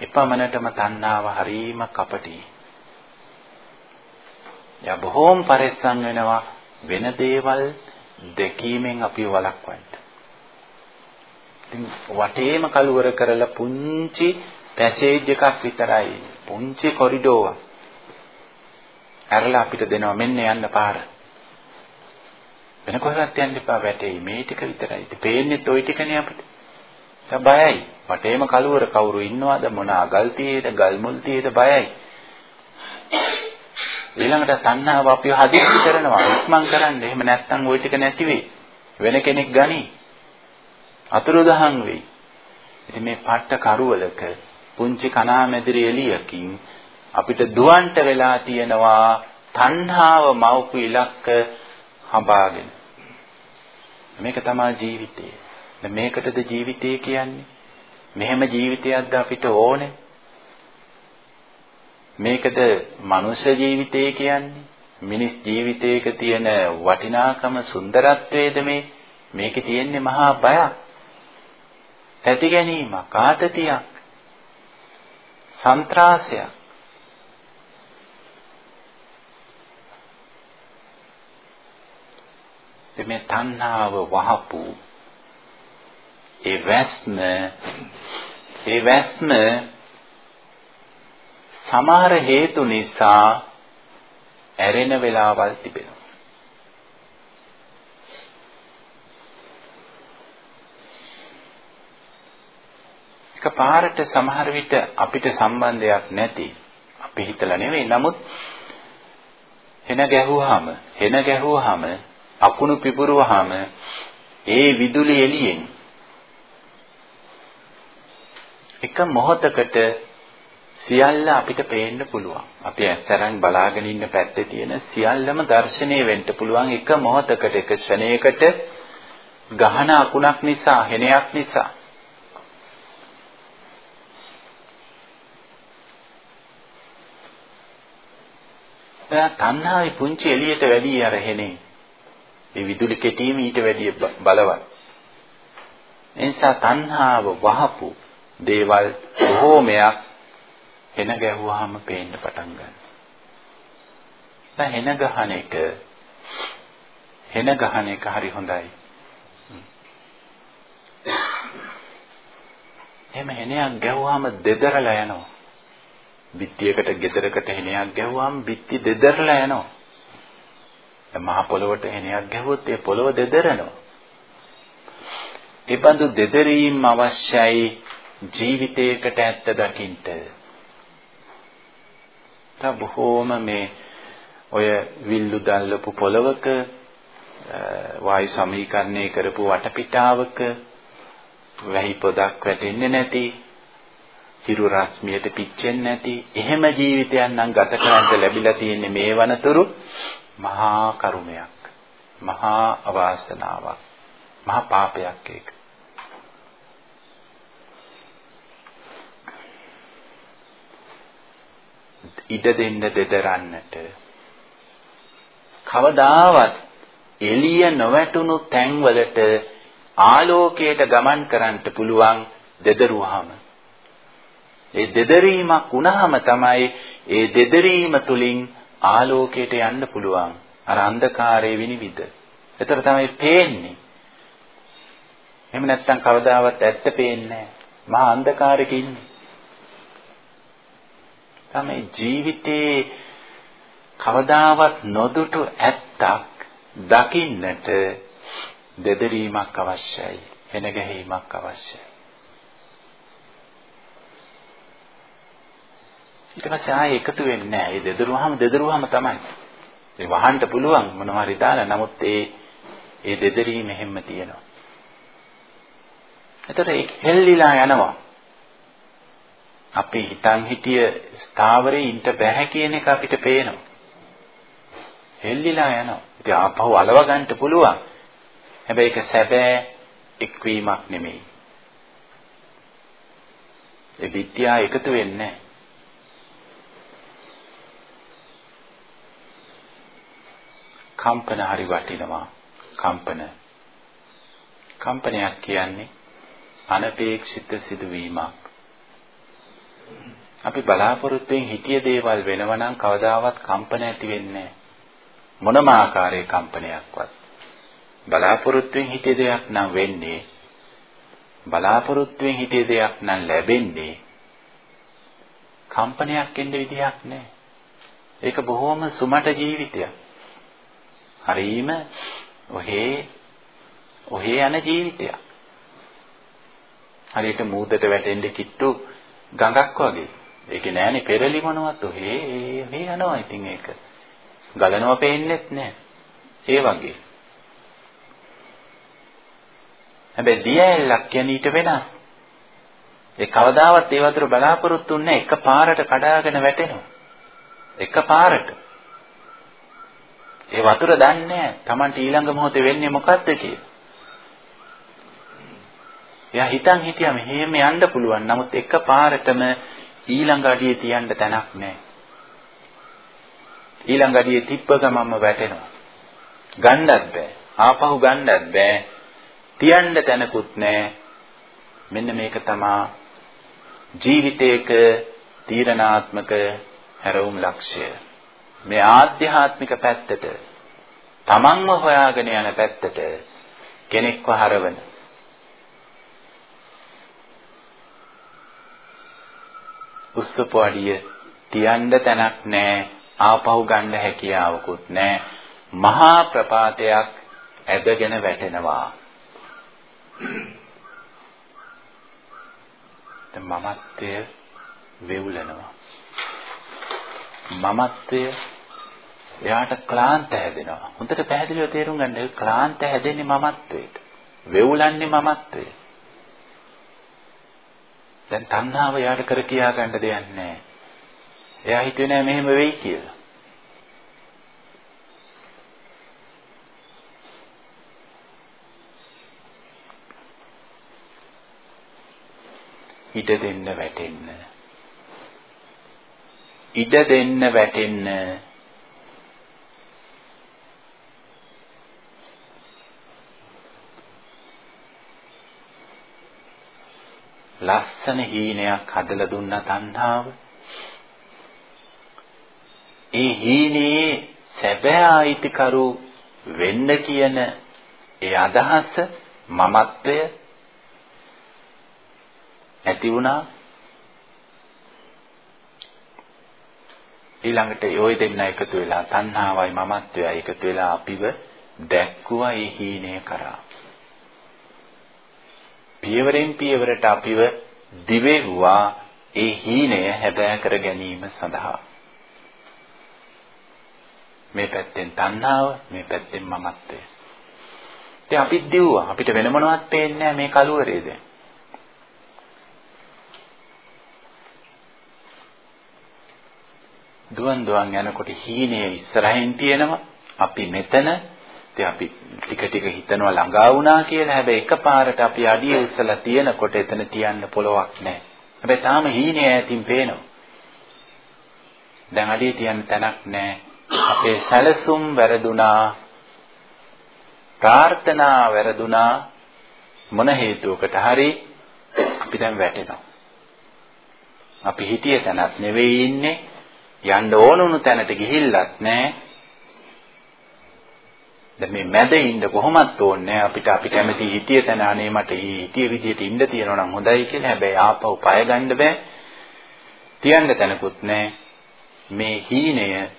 එපමණටම තණ්හාව හරීම කපටි. යා බොහෝම පරිස්සම් වෙනවා වෙන දේවල් දැකීමෙන් අපිව වළක්වන්න. වටේම කලවර කරලා පුංචි පැසේජ් එකක් විතරයි. පුංචි කොරිඩෝවක්. ඇරලා අපිට දෙනවා. මෙන්න යන්න පාර. වෙන කොහෙවත් යන්න එපා වැටේ. මේ ටික විතරයි. ඉතින් පේන්නේ toy ටිකනේ අපිට. දැන් බයයි. වටේම කලවර කවුරු ඉන්නවද? මොන අගල් තියේද? ගල් මුල් තියේද? බයයි. ඊළඟට තණ්හාව අපිව හදිස්සි කරනවා. ඉක්මන් කරන්න. එහෙම නැත්නම් ওই ටික නැති වෙයි. වෙන කෙනෙක් ගනී. අතුරුදහන් වෙයි. ඉතින් මේ පට්ට කරුවලක පුංචි කණාමැදිරි එළියකින් අපිට දුවන්ට වෙලා තියෙනවා තණ්හාව මවපු ඉලක්ක හඹාගෙන. මේක තමයි ජීවිතය. මේකටද ජීවිතය කියන්නේ? මෙහෙම ජීවිතයක්ද අපිට ඕනේ? මේකද මනුෂ්‍ය ජීවිතය කියන්නේ? මිනිස් ජීවිතයක තියෙන වටිනාකම සුන්දරත්වයේද මේ? මේකේ තියෙන්නේ මහා බයක්. ඇති ගැනීමක්, ආතතියක්, සන්ත්‍රාසයක්. මේ තණ්හාව වහපු ඒ වැස්ම ඒ වැස්ම සමහර හේතු නිසා ඇරෙන වෙලාවල් තිබෙනවා. එකපාරට සමහර විට අපිට සම්බන්ධයක් නැති. අපි හිතලා නෙවෙයි. නමුත් හෙන ගැහුවාම හෙන ගැහුවාම අකුණු පිපුරුවාම ඒ විදුලි එළියෙන් එක මොහොතකට සියල්ල අපිට පේන්න පුළුවන්. අපි ඇත්තරන් බලාගෙන ඉන්න පැත්තේ තියෙන සියල්ලම දැర్శණය වෙන්න පුළුවන් එක මොහොතකට එක ක්ෂණයකට ගහන අකුණක් නිසා හෙනයක් නිසා. එයා තණ්හාවේ පුංචි එළියට වැඩි අර හෙනේ ඒ විදුලි කෙටීම ඊට වැඩිය බලවත්. එනිසා තණ්හාව වහපු දේවල් බොහෝමයක් හෙන ගැහුවාම පේන්න පටන් ගන්නවා. දැන් හෙන ගහන එක හෙන ගහන එක හරි හොඳයි. එහෙම හෙනයක් ගැහුවාම දෙදරලා යනවා. බිත්තියකට ගෙදරකට හෙනයක් ගැහුවාම බිත්ති දෙදරලා යනවා. මහ පොළොවට හෙනයක් ගැහුවොත් ඒ පොළොව දෙදරනවා. ඒ බඳු දෙදරීම් අවශ්‍යයි ජීවිතයකට ඇත්ත දකින්න. තා බොහෝම මේ ඔය විල්ලු දැල්ලපු පොළවක වායු සමීකරණය කරපු වටපිටාවක වැහි පොදක් වැටෙන්නේ නැති හිරු රශ්මියට පිච්චෙන්නේ නැති එහෙම ජීවිතයක් නම් ගත කරන්න ලැබිලා තියෙන්නේ මේ වනතුරු මහා කරුණයක් මහා අවාසනාවක් මහා පාපයක් ඒක. ඉඩ දෙන්න දෙදරන්නට කවදාවත් එළිය නොවැටුණු තැන්වලට ආලෝකයට ගමන් කරන්න පුළුවන් දෙදරුවාම ඒ දෙදරීමක් වුණාම තමයි ඒ දෙදරීම තුලින් ආලෝකයට යන්න පුළුවන්. අර අන්ධකාරයේ විනිවිද. ඒතර තමයි පේන්නේ. එහෙම නැත්නම් කවදාවත් ඇත්ත පේන්නේ නැහැ. මහා අන්ධකාරයක ඉන්නේ. තමයි ජීවිතේ කවදාවත් නොදුටු ඇත්තක් දකින්නට දෙදරීමක් අවශ්‍යයි. එන ගැහිමක් අවශ්‍යයි. ඊට පස්සේ ආයෙ එකතු වෙන්නේ නැහැ. ඒ දෙදරුවාම දෙදරුවාම තමයි. ඒ වහන්න පුළුවන් මොනවා හරි දාලා. නමුත් ඒ ඒ දෙදරීම හැම තියෙනවා. එතකොට ඒක හෙල්ලිලා යනවා. අපි හිතන් හිටිය ස්ථාවරේ ඉන්න බෑ කියන එක අපිට පේනවා. හෙල්ලිලා යනවා. ඉතින් ආපහු අලව ගන්න පුළුවන්. හැබැයි ඒක සැබෑ එක්වීමක් නෙමෙයි. ඒ විද්‍යාව එකතු වෙන්නේ කම්පන හරි වටිනවා. කම්පන. කම්පනයක් කියන්නේ අනපේක්ෂිත සිදුවීමක්. අපි බලාපොරොත්තුෙන් හිතිය දේවල් වෙනවනම් කවදාවත් කම්පන ඇති වෙන්නේ මොනම ආකාරයේ කම්පනයක්වත්. බලාපොරොත්තුෙන් හිතිය දෙයක් නම් වෙන්නේ බලාපොරොත්තුෙන් හිතිය දෙයක් නම් ලැබෙන්නේ කම්පනයක් එන්න විදියක් නැහැ. ඒක බොහොම සුමට ජීවිතයක්. හරීම ඔහේ ඔහේ යන ජීවිතයක්. හරියට මූදට වැටෙන්න කිට්ටු ගඟක් වගේ. ඒකේ නෑනේ පෙරලි මොනවත් ඔහේ මේ යනවා ඉතින් ඒක. ගලනවා පේන්නෙත් නෑ. ඒ වගේ. හැබැයි දියැලක් කියන්නේ ඊට වෙනස්. ඒ කවදාවත් ඒ වතුර බලාපොරොත්තු වෙන්නේ එක පාරට කඩාගෙන වැටෙනවා. එක පාරට. ඒ වතුර දන්නේ නැහැ. Tamanට ඊළඟ මොහොතේ වෙන්නේ මොකද්ද කියලා. එයා හිතන් හිටියා මෙහෙම යන්න පුළුවන්. නමුත් එකපාරටම ඊළඟ අඩියේ තියන්න තැනක් නැහැ. ඊළඟ අඩියේ තිබ්බ ගමන්ම වැටෙනවා. ගන්නත් බෑ. ආපහු ගන්නත් බෑ. තියන්න තැනකුත් නැහැ. මෙන්න මේක තමයි ජීවිතයක තීරණාත්මක හැරවුම් ලක්ෂ්‍ය. මේ ආධ්‍යාත්මික පැත්තට තමන්ව හොයාගෙන යන පැත්තට කෙනෙක්ව හරවන. උස්සපු අඩිය තියන්න තැනක් නැහැ ආපහු ගන්න හැකියාවකුත් නැහැ මහා ප්‍රපාතයක් ඇදගෙන වැටෙනවා. මමත්වය වෙවුලනවා. මමත්වය එයාට ක්ලාන්ත හැදෙනවා හොඳට පැහැදිලිව තේරුම් ගන්න ක්ලාන්ත හැදෙන්නේ මමත්වයට වෙවුලන්නේ මමත්වයට දැන් තණ්හාව යාට කර කියා ගන්න දෙයක් නැහැ. එයා හිතුවේ නෑ මෙහෙම වෙයි කියලා. ඉඩ දෙන්න වැටෙන්න. ඉඩ දෙන්න වැටෙන්න. ලස්සන හීනයක් හදලා දුන්න තණ්හාව. ඒ හීනේ සැබෑ අයිතිකරු වෙන්න කියන ඒ අදහස මමත්වය ඇති වුණා ඊළඟට ওই දෙන්න එකතු වෙලා තණ්හාවයි මමත්වයයි එකතු වෙලා අපිව දැක්කුවා ඒ හීනය කරා පියවරෙන් පියවරට අපිව දිවෙව්වා ඒ හීනය හැබෑ කර ගැනීම සඳහා. මේ පැත්තෙන් තණ්හාව, මේ පැත්තෙන් මමත්වය. ඉතින් අපිත් දිව්වා. අපිට වෙන මොනවත් පේන්නේ නැහැ මේ කලුවරේ දැන්. දුවන් දුවන් යනකොට හීනය ඉස්සරහින් තියෙනවා. අපි මෙතන ඉතින් අපි ටික ටික හිතනවා ළඟා වුණා කියලා. හැබැයි එකපාරට අපි අඩිය උස්සලා තියෙනකොට එතන තියන්න පොලොවක් නැහැ. හැබැයි තාම හීනේ ඈතින් පේනවා. දැන් අඩිය තියන්න තැනක් නැහැ. අපේ සැලසුම් වැරදුනා. ප්‍රාර්ථනා වැරදුනා. මොන හේතුවකට හරි අපි දැන් වැටෙනවා. අපි හිටිය තැනක් නෙවෙයි ඉන්නේ. යන්න ඕනුණු තැනට ගිහිල්ලත් නැහැ. දැන් මේ මැද ඉන්න කොහොමත් ඕනේ අපිට අපි කැමති හිටිය තැන අනේ මට හිටිය විදියට ඉන්න තියෙනවා නම් හොඳයි කියලා. හැබැයි ආපහු පය ගන්න බෑ. තියන්න තැනකුත් නැහැ. මේ හීනය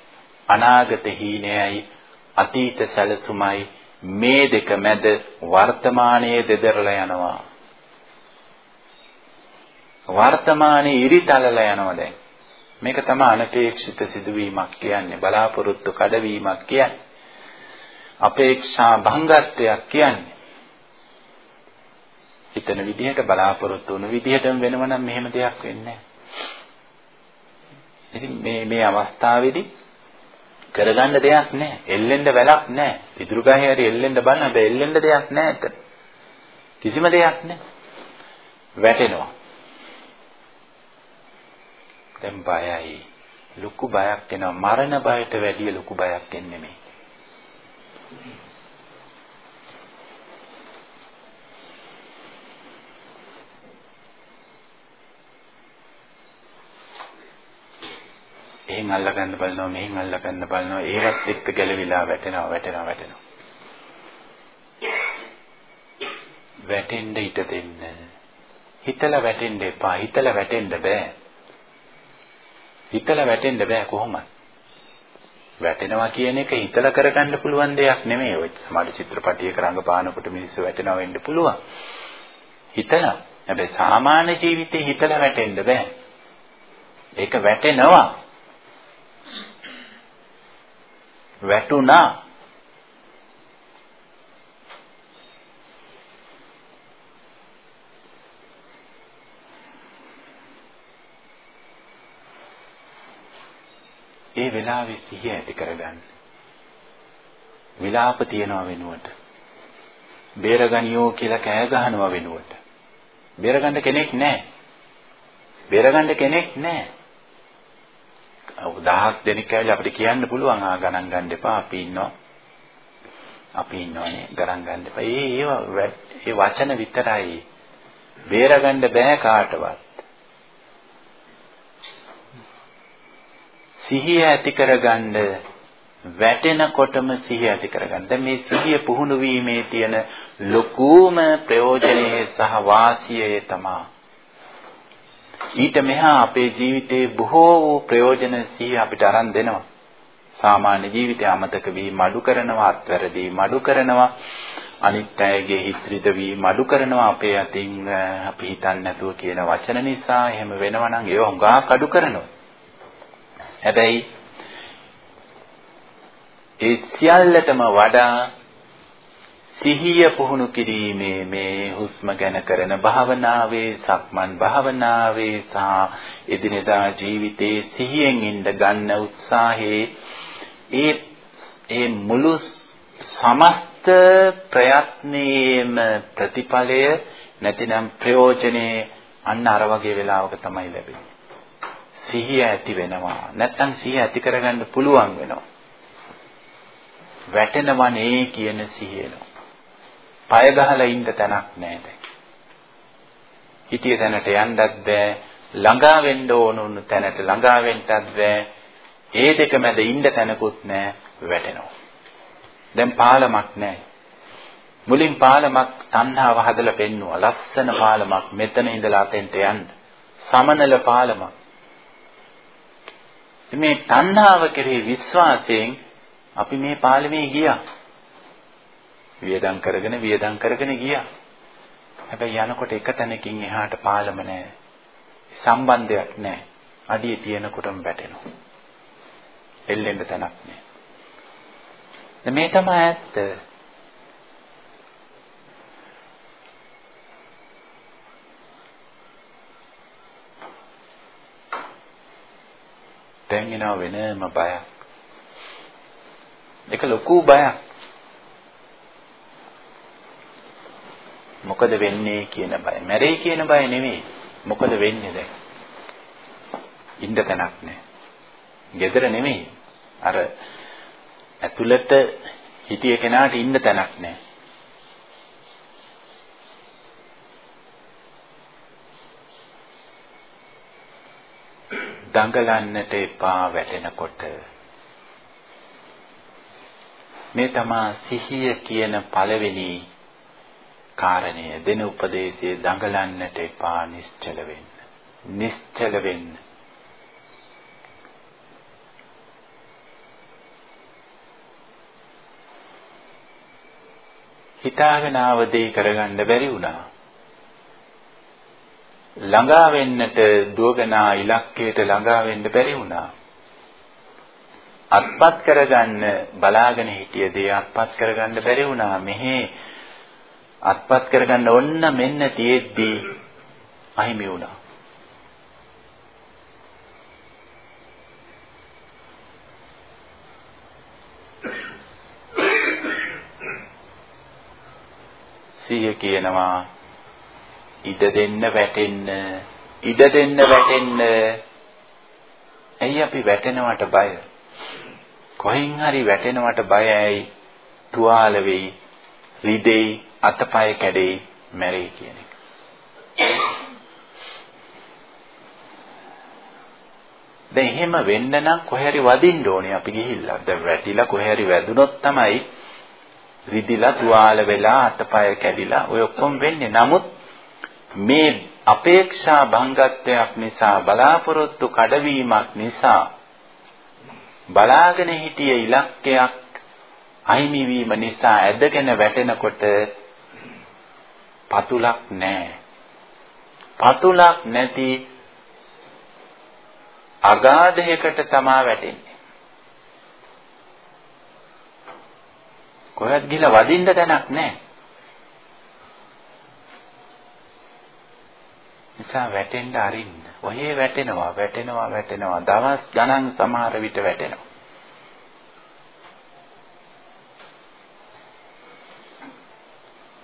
අනාගත හීනයයි අතීත සැලසුමයි මේ දෙක මැද වර්තමානයේ දෙදරලා යනවා. වර්තමානයේ ඉරිතලලා යනවා දැන්. මේක තමයි අනපේක්ෂිත සිදුවීමක් කියන්නේ බලාපොරොත්තු කඩවීමක් කියන්නේ. අපේක්ෂා භංගත්වයක් කියන්නේ. හිතන විදිහට බලාපොරොත්තු වුණු විදිහටම වෙනව නම් මෙහෙම දෙයක් වෙන්නේ ඉතින් මේ මේ අවස්ථාවේදී කරගන්න දෙයක් නැහැ. එල්ලෙන්න වැලක් නැහැ. ඉදිරි ගහේ හරි එල්ලෙන්න බලන හැබැයි එල්ලෙන්න දෙයක් නැහැ එතන. කිසිම දෙයක් නැහැ. වැටෙනවා. දැන් බයයි. ලොකු බයක් එනවා. මරණ බයට වැඩිය ලොකු බයක් එන්නේ මේ. එහෙන් අල්ලගන්න බලනවා මෙහෙන් අල්ලගන්න බලනවා. ඒවත් එක්ක ගැලවිලා වැටෙනවා වැටෙනවා වැටෙනවා. වැටෙන්න ඊට දෙන්න. හිතලා වැටෙන්න එපා. හිතලා වැටෙන්න බෑ. හිතලා වැටෙන්න බෑ කොහොමද වැටෙනවා කියන එක හිතලා කරගන්න පුළුවන් දෙයක් නෙමෙයි. ඔය සමාජ චිත්‍රපටයක රංගපානකොට මිනිස්සු වැටෙනවා වෙන්න පුළුවන්. හිතලා. හැබැයි සාමාන්‍ය ජීවිතේ හිතලා වැටෙන්න බෑ. ඒක වැටෙනවා. වැටුණා ඒ වෙලාවේ සිහිය ඇති කරගන්න. විලාප තියනවා වෙනුවට. බේරගනියෝ කියලා කෑ ගහනවා වෙනුවට. බේරගන්න කෙනෙක් නැහැ. බේරගන්න කෙනෙක් නැහැ. දහහක් දෙනෙක් ඇවිල්ලා අපිට කියන්න පුළුවන් ආ ගණන් ගන්න එපා අපි ඉන්නවා. අපි ඉන්නවනේ ගණන් ගන්න එපා. ඒ ඒව ඒ වචන විතරයි. බේරගන්න බෑ කාටවත්. සිහිය ඇති කරගන්න වැටෙනකොටම සිහිය ඇති කරගන්න. දැන් මේ සිහිය පුහුණු වීමේ තියෙන ලොකුම ප්‍රයෝජනය සහ වාසිය තමයි ඊට මෙහා අපේ ජීවිතේ බොහෝ වූ ප්‍රයෝජන සිහි අපිට අරන් දෙනවා. සාමාන්‍ය ජීවිතය අමතක වීම අඩු කරනවා, අත්වැරදී අඩු කරනවා, අනිත් අයගේ හිත රිදවීම අඩු කරනවා අපේ අතින් අපි හිතන්නේ නැතුව කියන වචන නිසා එහෙම වෙනවා නම් ඒව හුඟක් අඩු කරනවා. හැබැයි ඒ සියල්ලටම වඩා සිහිය පුහුණු කිරීමේ මේ හුස්ම ගැන කරන භාවනාවේ සක්මන් භාවනාවේ සහ එදිනෙදා ජීවිතයේ සිහියෙන් ඉඳ ගන්න උත්සාහයේ ඒ ඒ මුළු සමස්ත ප්‍රයත්නයේම ප්‍රතිඵලය නැතිනම් ප්‍රයෝජනේ අන්න අර වගේ වෙලාවක තමයි ලැබෙන්නේ. සිහිය ඇති වෙනවා. නැත්තම් සිහිය ඇති කරගන්න පුළුවන් වෙනවා. වැටෙනවනේ කියන සිහියනවා. පය ගහලා ඉන්න තැනක් නැහැ දැන්. හිටිය තැනට යන්නත් බෑ. ළඟා වෙන්න ඕන උණු තැනට ළඟා වෙන්නත් බෑ. ඒ දෙක මැද ඉන්න තැනකුත් නැහැ වැටෙනවා. දැන් පාලමක් නැහැ. මුලින් පාලමක් තණ්හාව හදලා පෙන්නුවා. ලස්සන පාලමක් මෙතන ඉඳලා අතෙන්ට යන්න. සමනල පාලමක්. මේ තණ්හාව කෙරෙහි විශ්වාසයෙන් අපි මේ පාලමේ ගියා. වියදම් කරගෙන වියදම් කරගෙන ගියා. හැබැයි යනකොට එක තැනකින් එහාට පාලම නැහැ. සම්බන්ධයක් නැහැ. අඩිය තියෙනකොටම වැටෙනවා. එල්ලෙන්න තැනක් නැහැ. මේ තමයි ඇත්ත. දැන් එනවා වෙනම බයක්. ඒක ලොකු බයක්. මොකද වෙන්නේ කියන බය. මැරෙයි කියන බය නෙමෙයි. මොකද වෙන්නේ දැන්? ඉන්න තැනක් නැහැ. gedara නෙමෙයි. අර ඇතුළත හිටිය කෙනාට ඉන්න තැනක් නැහැ. දඟලන්නට එපා වැටෙනකොට. මේ තමා සිහිය කියන පළවෙනි කාරණය දෙන උපදේශයේ දඟලන්නට එපා නිශ්චල වෙන්න. නිශ්චල වෙන්න. හිතාගෙන ආවදී කරගන්න බැරි වුණා. ළඟා වෙන්නට දුවගෙන ඉලක්කයට ළඟා වෙන්න බැරි වුණා. අත්පත් කරගන්න බලාගෙන හිටිය දේ අත්පත් කරගන්න බැරි වුණා. මෙහි අත්පත් කරගන්න ඔන්න මෙන්න තියෙද්දී අහිමි වුණා. සිය කියනවා ඉඩ දෙන්න වැටෙන්න ඉඩ දෙන්න වැටෙන්න. ඇයි අපි වැටෙනවට බය? කොහෙන් හරි වැටෙනවට බයයි තුවාල වෙයි රිදෙයි අතපය කැඩෙයි මැරෙයි කියන එක. දැන් එහෙම වෙන්න නම් කොහේ හරි වදින්න ඕනේ අපි ගිහිල්ලා. දැන් වැටිලා කොහේ හරි වැදුනොත් තමයි රිදිලා තුවාල වෙලා අතපය කැඩිලා ඔය ඔක්කොම වෙන්නේ. නමුත් මේ අපේක්ෂා භංගත්වයක් නිසා බලාපොරොත්තු කඩවීමක් නිසා බලාගෙන හිටිය ඉලක්කයක් අහිමි වීම නිසා ඇදගෙන වැටෙනකොට පතුලක් නැහැ. පතුලක් නැති අගාධයකට තමා වැටෙන්නේ. කොහෙවත් ගිහලා වදින්න තැනක් නැහැ. නිසා වැටෙන්න අරින්න. ඔහේ වැටෙනවා, වැටෙනවා, වැටෙනවා. දවස් ගණන් සමහර විට වැටෙනවා.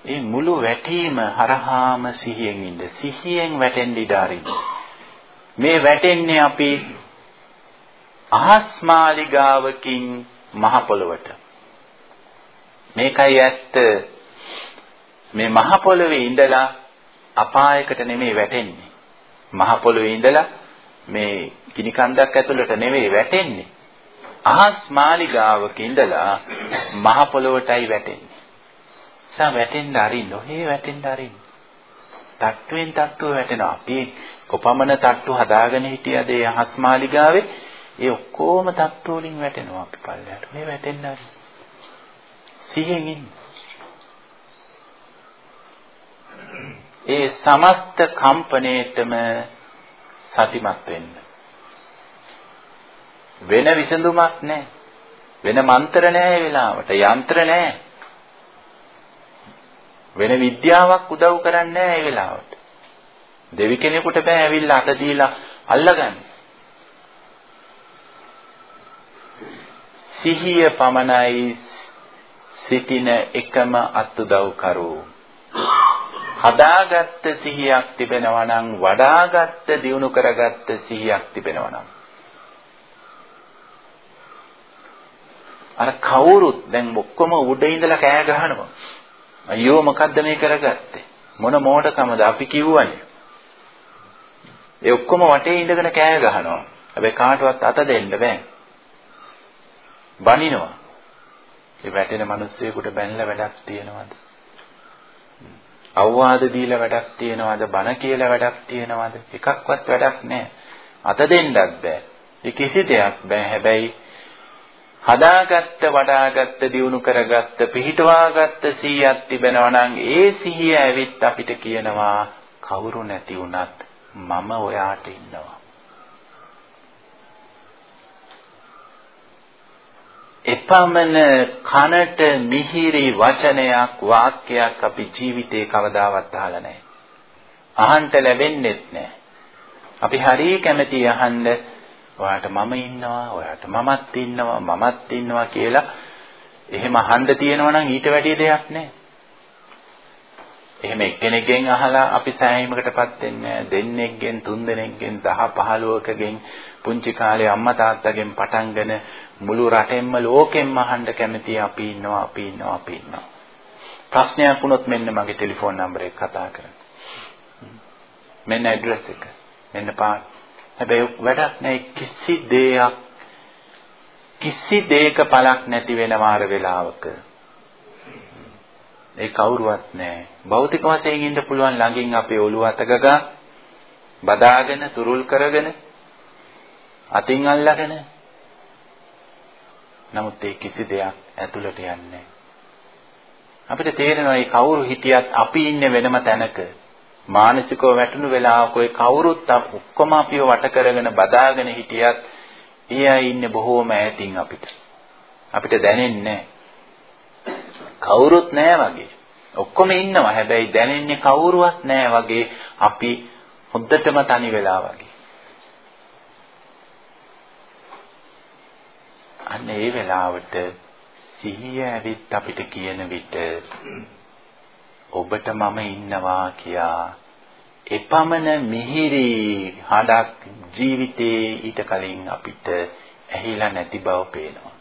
ඒ මුළු වැටීම හරහාම සිහියෙන් ඉන්න. සිහියෙන් වැටෙන්න ඉඩ අරින්න. මේ වැටෙන්නේ අපි අහස් මාලිගාවකින් මහ පොළවට. මේකයි ඇත්ත මේ මහ පොළවේ ඉඳලා අපායකට නෙමෙයි වැටෙන්නේ. මහ පොළවේ ඉඳලා මේ ගිනි කන්දක් ඇතුළට නෙමෙයි වැටෙන්නේ. අහස් මාලිගාවක ඉඳලා මහ පොළවටයි වැටෙන්නේ. සා වැටෙන්න අරින්න ඔහේ වැටෙන්න අරින්න තට්ටුවෙන් තට්ටුව වැටෙනවා. අපි කොපමණ තට්ටු හදාගෙන හිටියද ඒ අහස් මාලිගාවේ? ඒ ඔක්කොම තට්ටු වලින් වැටෙනවා අපි පල්ලයට මේ වැටෙන්න අරින්න සිහියෙන් ඉන්න. ඒ සමස්ත කම්පණයටම සතිමත් වෙන්න. වෙන විසඳුමක් නැහැ. වෙන මන්ත්‍ර නැහැ ඒ වෙලාවට. යන්ත්‍ර නැහැ. වෙන විද්‍යාවක් උදව් කරන්නේ නැහැ ඒ වෙලාවට. දෙවි කෙනෙකුට බෑ ඇවිල්ලා අත දීලා අල්ලගන්න. සිහිය පමණයි සිටින එකම අත්උදව් කරෝ හදාගත්ත සිහියක් තිබෙනවා නම් වඩාගත්ත දියුණු කරගත්ත සිහියක් තිබෙනවා නම්. අර කවුරුත් දැන් ඔක්කොම උඩ ඉඳලා කෑ ගහනවා. අයියෝ මොකද්ද මේ කරගත්තේ? මොන මෝඩකමද අපි කිව්වනේ? ඒ ඔක්කොම වටේ ඉඳගෙන කෑ ගහනවා. හැබැයි කාටවත් අත දෙන්න බෑ. බනිනවා. ඒ වැටෙන මිනිස්සෙකුට බැනලා වැඩක් තියනවද? අවවාද දීලා වැඩක් තියනවද? බන කියලා වැඩක් තියනවද? එකක්වත් වැඩක් නැහැ. අත දෙන්නත් බෑ. ඒ කිසි දෙයක් බෑ. හැබැයි හදාගත්ත වඩාගත්ත දියුණු කරගත්ත පිහිටවාගත්ත සිහියක් තිබෙනවා නම් ඒ සිහිය ඇවිත් අපිට කියනවා කවුරු නැති වුණත් මම ඔයාට ඉන්නවා එපමණ කනට මිහිරි වචනයක් වාක්‍යයක් අපි ජීවිතේ කවදාවත් අහලා නැහැ. අහන්න ලැබෙන්නේත් නැහැ. අපි හරිය කැමති අහන්න ඔයාට මම ඉන්නවා, ඔයාට මමත් ඉන්නවා, මමත් ඉන්නවා කියලා එහෙම අහන්න තියෙනවා නම් ඊට වැඩිය දෙයක් නැහැ. එහෙම එක්කෙනෙක්ගෙන් අහලා අපි සෑහීමකටපත් වෙන්නේ නැහැ. දෙන්නෙක්ගෙන්, තුන් දෙනෙක්ගෙන්, 10 15කගෙන් පුංචි කාලේ අම්මා තාත්තගෙන් පටන්ගෙන මුළු රටෙන්ම ලෝකෙන්ම අහන්න කැමති අපි ඉන්නවා අපි ඉන්නවා අපි ඉන්නවා. ප්‍රශ්නයක් වුණොත් මෙන්න මගේ ටෙලිෆෝන් නම්බර් එක කතා කරන්න. මෙන්න ඇඩ්‍රස් එක. මෙන්න පාට. හැබැයි වැඩක් නැහැ කිසි දෙයක් කිසි දෙයක පළක් නැති වෙනවා අර වෙලාවක. ඒ කවුරුවත් නැහැ. භෞතික වශයෙන් ඉන්න පුළුවන් ළඟින් අපේ ඔළුව අතගගා බදාගෙන තුරුල් කරගෙන අතින් අල්ලගෙන. නමුත් ඒ කිසි දෙයක් ඇතුළට යන්නේ අපිට තේරෙනවා මේ කවුරු හිටියත් අපි ඉන්නේ වෙනම තැනක. මානසිකව වැටුණු වෙලාවක ඔය කවුරුත් ඔක්කොම අපිව වට කරගෙන බදාගෙන හිටියත් ඒ අය ඉන්නේ බොහෝම ඈතින් අපිට. අපිට දැනෙන්නේ කවුරුත් නැහැ වගේ. ඔක්කොම ඉන්නවා. හැබැයි දැනෙන්නේ කවුරුවත් නැහැ වගේ අපි හොද්දටම තනි වෙලා වගේ. අන්න ඒ වෙලාවට සිහිය ඇවිත් අපිට කියන විට ඔබට මම ඉන්නවා කියා එපමණ මිහිරි හඬක් ජීවිතේ ඊට කලින් අපිට ඇහිලා නැති බව පේනවා.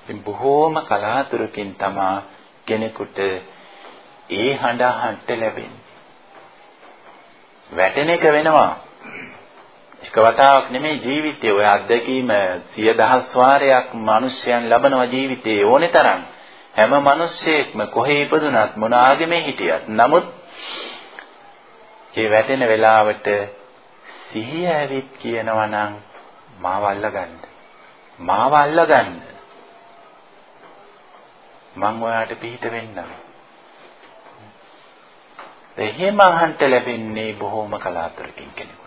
ඉතින් බොහෝම කලාතුරකින් තමා කෙනෙකුට ඒ හඬ අහන්න ලැබෙන්නේ. වැටෙන එක වෙනවා. එක වතාවක් නෙමෙයි ජීවිතේ. ඔය අත්දැකීම සිය දහස් වාරයක් මිනිස්යන් ලබනවා ජීවිතේ ඕනේ තරම්. හැම මිනිස්සෙක්ම කොහේ ඉපදුනත් මොන ආගමේ හිටියත්. නමුත් ඒ වැටෙන වෙලාවට සිහිය ඇවිත් කියනවා නම් මාව අල්ලගන්න මාව අල්ලගන්න මං ඔයාට පිහිට වෙන්නම්. එහෙම අහන්න ලැබෙන්නේ බොහොම කලාතුරකින් කෙනෙකුට.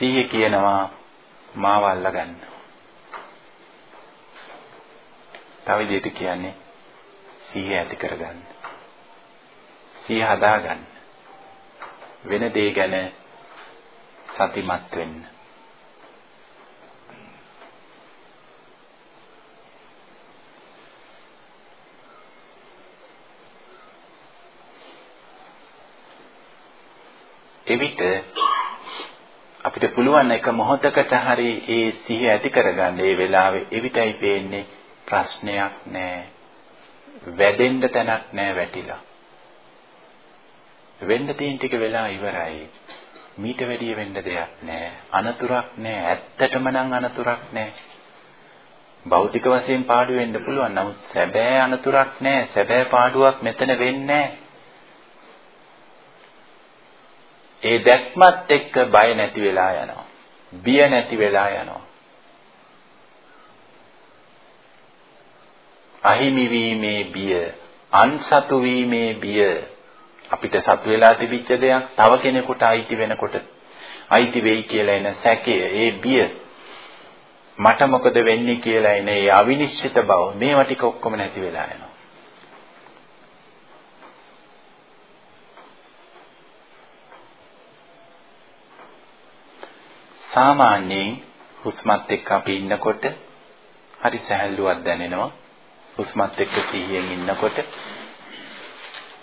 සීය කියනවා මාව අල්ලගන්න. තව විදිහට කියන්නේ සීය ඇති කරගන්න. සීය හදාගන්න. වෙන දේ ගැන සතිමත් වෙන්න. එවිට අපිට පුළුවන් එක මොහොතකට හරි ඒ සිහිය ඇති කරගන්න ඒ වෙලාවේ එවිටයි පේන්නේ ප්‍රශ්නයක් නැහැ. වැදෙන්න තැනක් නැහැ වැටිලා. වෙන්න තියෙන ටික වෙලා ඉවරයි. මීට වැඩිය වෙන්න දෙයක් නැහැ. අනතුරක් නැහැ. ඇත්තටම නම් අනතුරක් නැහැ. භෞතික වශයෙන් පාඩු වෙන්න පුළුවන්. නමුත් සැබෑ අනතුරක් නැහැ. සැබෑ පාඩුවක් මෙතන වෙන්නේ නැහැ. ඒ දැක්මත් එක්ක බය නැති වෙලා යනවා. බිය නැති වෙලා යනවා. අහිමි වීමේ බිය, අන්සතු වීමේ බිය අපිට සතු වෙලා තිබිච්ච දෙයක් තව කෙනෙකුට අයිති වෙනකොට අයිති වෙයි කියලා එන සැකය, ඒ බිය මට මොකද වෙන්නේ කියලා එන ඒ අවිනිශ්චිත බව මේවා ටික ඔක්කොම නැති වෙලා යනවා. සාමාන්‍යයෙන් හුස්මත් එක්ක අපි ඉන්නකොට හරි සැහැල්ලුවක් දැනෙනවා. හුස්මත් එක්ක සිහියෙන් ඉන්නකොට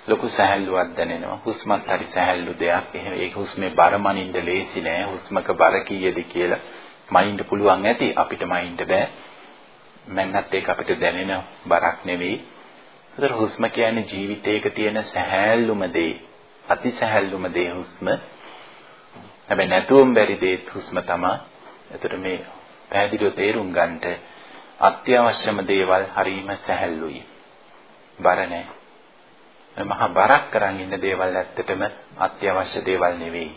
ලොකු සැහැල්ලුවක් දැනෙනවා. හුස්මත් හරි සැහැල්ලු දෙයක්. එහෙම ඒ හුස්මේ බර මනින්න ලේසි නෑ. හුස්මක බර කීයද කියලා මනින්න පුළුවන් ඇති. අපිට මනින්න බෑ. මන්නත් ඒක අපිට දැනෙන බරක් නෙවෙයි. ඒතර හුස්ම කියන්නේ ජීවිතයක තියෙන සැහැල්ලුම දේ. අති සැහැල්ලුම දේ හුස්ම. හැබැයි නැතුවම බැරි දේත් හුස්ම තමයි. එතකොට මේ පැහැදිලිව තේරුම් ගන්නට අත්‍යවශ්‍යම දේවල් හරීම සැහැල්ලුයි. බර නැහැ. මහා බරක් කරන් ඉන්න දේවල් ඇත්තටම අත්‍යවශ්‍ය දේවල් නෙවෙයි.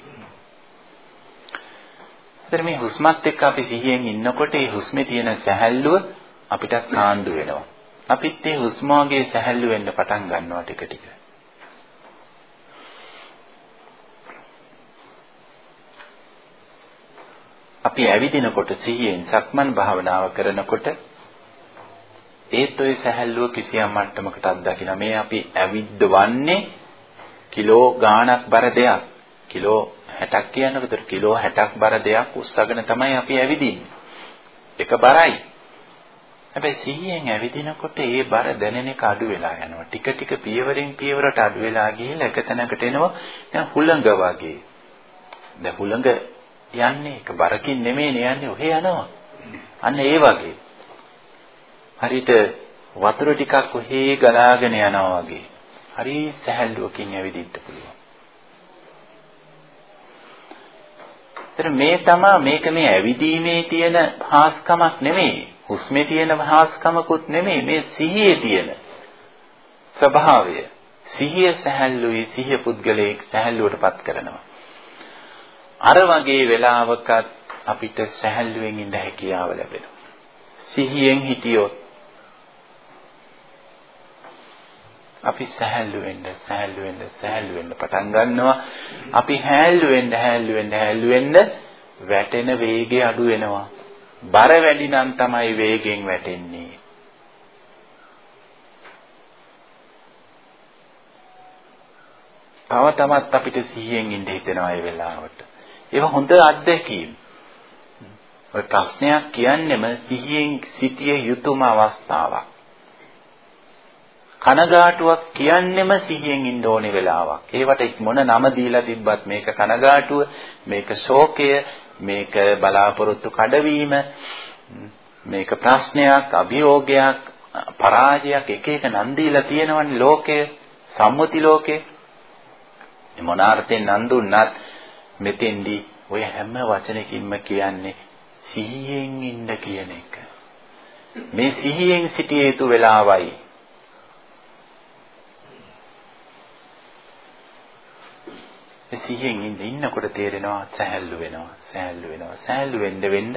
ඒතර මේ හුස්මත් එක්ක අපි සිහියෙන් ඉන්නකොට ඒ හුස්මේ තියෙන සැහැල්ලුව අපිට කාන්දු වෙනවා. අපිත් ඒ හුස්ම වගේ සැහැල්ලු වෙන්න පටන් ගන්නවා ටික ටික. අපි ඇවිදිනකොට සිහියෙන් සක්මන් භාවනාව කරනකොට ඒත් ඔය සැහැල්ලුව කිසියම් මට්ටමකට අත්දකින්න මේ අපි ඇවිද්දවන්නේ කිලෝ ගාණක් බර දෙයක්. කිලෝ 60ක් කියනකොට කිලෝ 60ක් බර දෙයක් උස්සගෙන තමයි අපි ඇවිදින්නේ. ඒක බරයි. හැබැයි සිහියෙන් ඇවිදිනකොට ඒ බර දැනෙන එක අඩු වෙලා යනවා. ටික ටික පියවරෙන් පියවරට අඩු වෙලා ගිහිල්ලා එක තැනකට එනවා. දැන් හුළඟ වගේ. දැන් හුළඟ යන්නේ ඒක බරකින් නෙමෙයිනේ යන්නේ ඔහේ යනවා. අන්න ඒ වගේ. හරියට වතුර ටිකක් ඔහේ ගලාගෙන යනවා වගේ. හරි සැහැල්ලුවකින් ඇවිදින්න පුළුවන්. ඒතර මේ තමයි මේක මේ ඇවිදීමේ තියෙන හාස්කමක් නෙමෙයි. හුස්මේ තියෙන හාස්කමකුත් නෙමෙයි. මේ සිහියේ තියෙන ස්වභාවය. සිහිය සැහැල්ලුයි සිහිය පුද්ගලයෙක් සැහැල්ලුවටපත් කරනවා. අර වගේ වෙලාවකත් අපිට සැහැල්ලුවෙන් ඉඳ හැකියාව ලැබෙනවා. සිහියෙන් හිටියොත් අපි සහැල්ලු වෙන්න සහැල්ලු වෙන්න සහැල්ලු වෙන්න පටන් ගන්නවා. අපි හැල්ලු වෙන්න හැල්ලු වෙන්න හැල්ලු වෙන්න වැටෙන වේගය අඩු වෙනවා. බර වැඩි නම් තමයි වේගෙන් වැටෙන්නේ. තව තමත් අපිට සිහියෙන් ඉඳ හිතෙනවා ඒ වෙලාවට. ඒක හොඳ අත්දැකීම් ඔය ප්‍රශ්නයක් කියන්නෙම සිහියෙන් සිටිය යුතුම අවස්ථාවක් කනගාටුවක් කියන්නෙම සිහියෙන් ඉන්න ඕනේ වෙලාවක්. ඒවට මොන නම දීලා තිබ්බත් මේක කනගාටුව, මේක ශෝකය, මේක බලාපොරොත්තු කඩවීම, මේක ප්‍රශ්නයක්, අභියෝගයක්, පරාජයක් එක එක නම් දීලා තියෙනවනේ ලෝකය, සම්මුති ලෝකේ. මොන අර්ථයෙන් නම් දුන්නත් මෙතෙන්දී ඔය හැම වචනකින්ම කියන්නේ සිහියෙන් ඉන්න කියන එක. මේ සිහියෙන් සිටිය යුතු වෙලාවයි. සිහියෙන් ඉන්න ඉන්නකොට තේරෙනවා සැහැල්ලු වෙනවා සැහැල්ලු වෙනවා සැහැල්ලු වෙන්න වෙන්න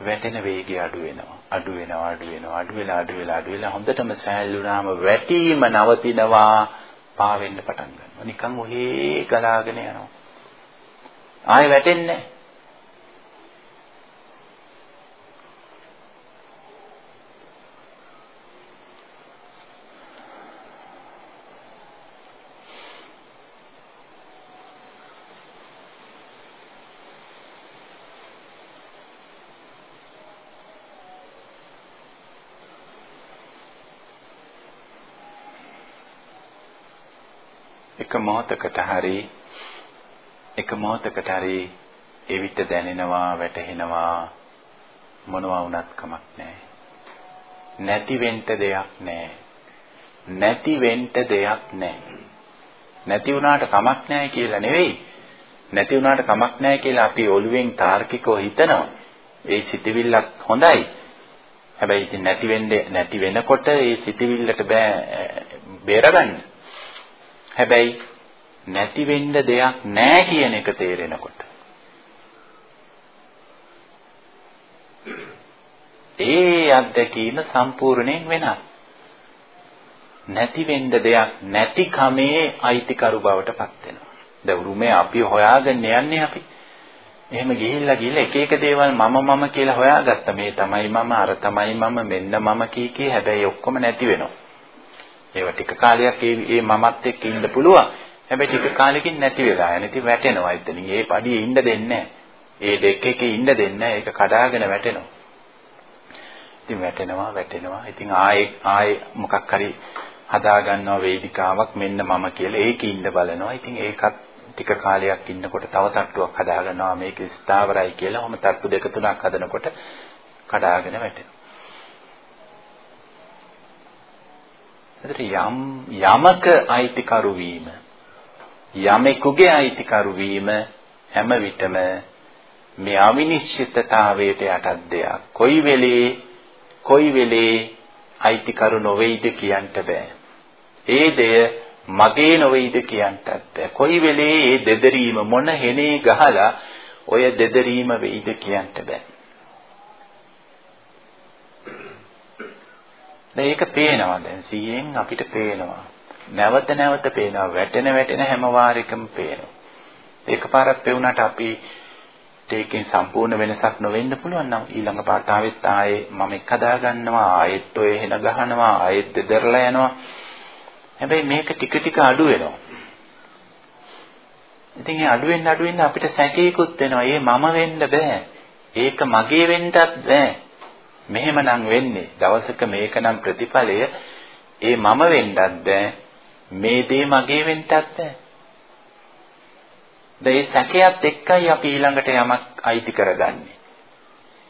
වැටෙන වේගය අඩු වෙනවා අඩු වෙනවා අඩු වෙනවා අඩු වෙලා අඩු වෙලා අඩු වෙලා හොඳටම සැහැල්ලුනාම වැටීම නවතිනවා පාවෙන්න පටන් ගන්නවා. නිකන් ඔහේ ගලාගෙන යනවා. ආයෙ වැටෙන්නේ නැහැ. එක මොහොතකට හරි එක මොහොතකට හරි එවිට දැනෙනවා වැටහෙනවා මොනවා වුණත් කමක් නැහැ. නැති වෙන්න දෙයක් නැහැ. නැති වෙන්න දෙයක් නැහැ. නැති වුණාට කමක් නැහැ කියලා නෙවෙයි. නැති වුණාට කමක් නැහැ කියලා අපි ඔළුවෙන් තාර්කිකව හිතනවා. ඒ සිතවිල්ලක් හොඳයි. හැබැයි ඉතින් නැති වෙන්නේ නැති වෙනකොට ඒ සිතවිල්ලට බෑ බේරගන්න. හැබැයි නැති වෙන්න දෙයක් නැහැ කියන එක තේරෙනකොට ඒ අත්දැකීම සම්පූර්ණයෙන් වෙනස්. නැති වෙන්න දෙයක් නැති කමේ අයිතිකරු බවට පත් වෙනවා. දැන් උරුමේ අපි හොයාගෙන යන්නේ අපි. එහෙම ගිහිල්ලා ගිහිල්ලා එක එක දේවල් මම මම කියලා හොයාගත්ත මේ තමයි මම අර තමයි මම මෙන්න මම කී කී හැබැයි ඔක්කොම නැති වෙනවා. ඒවා ටික කාලයක් ඒ ඒ මමත් එක්ක ඉන්න පුළුවන්. හැබැයි ටික කාලෙකින් නැති වෙලා යන ඉතින් වැටෙනවා එතනින්. ඒ පඩියේ ඉන්න දෙන්නේ ඒ ඩෙක් එකේ ඉන්න දෙන්නේ ඒක කඩාගෙන වැටෙනවා. ඉතින් වැටෙනවා වැටෙනවා. ඉතින් ආයේ ආයේ මොකක් හරි හදා ගන්නවා වේදිකාවක් මෙන්න මම කියලා ඒකේ ඉන්න බලනවා. ඉතින් ඒකත් ටික කාලයක් ඉන්නකොට තව තට්ටුවක් හදා ගන්නවා මේක ස්ථාවරයි කියලා. ඔහම තට්ටු දෙක තුනක් හදනකොට කඩාගෙන වැටෙනවා. එතකොට යම් යමක අයිතිකරු වීම යමෙකුගේ අයිතිකරු වීම හැම විටම මේ අවිනිශ්චිතතාවයට යටත් දෙයක්. කොයි වෙලේ කොයි වෙලේ අයිතිකරු නොවේයිද කියන්න බෑ. ඒ දෙය මගේ නොවේයිද කියන්නත් බෑ. කොයි වෙලේ ඒ දෙදරීම මොන හෙනේ ගහලා ඔය දෙදරීම වෙයිද කියන්න බෑ. දැන් ඒක පේනවා දැන් 100න් අපිට පේනවා. නැවත නැවත පේනවා. වැටෙන වැටෙන හැම වාරයකම පේනවා. එකපාරක් පෙවුනට අපි ඒකෙන් සම්පූර්ණ වෙනසක් නොවෙන්න පුළුවන් නම් ඊළඟ පාට ආවෙත් ආයේ මම එක් හදා ගන්නවා ආයෙත් ඔය හෙන ගහනවා ආයෙත් දෙදරලා යනවා. හැබැයි මේක ටික ටික අඩු වෙනවා. ඉතින් ඒ අඩු වෙන්න අඩු වෙන්න අපිට සැකේකුත් වෙනවා. ඒ මම වෙන්න බෑ. ඒක මගේ වෙන්නත් බෑ. මෙහෙමනම් වෙන්නේ. දවසක මේකනම් ප්‍රතිඵලය. ඒ මම වෙන්නත් බෑ. මේ දේ මගේ වෙන්නත් බෑ ඒ සැකයත් එක්කයි අපි ඊළඟට යමක් අයිති කරගන්නේ.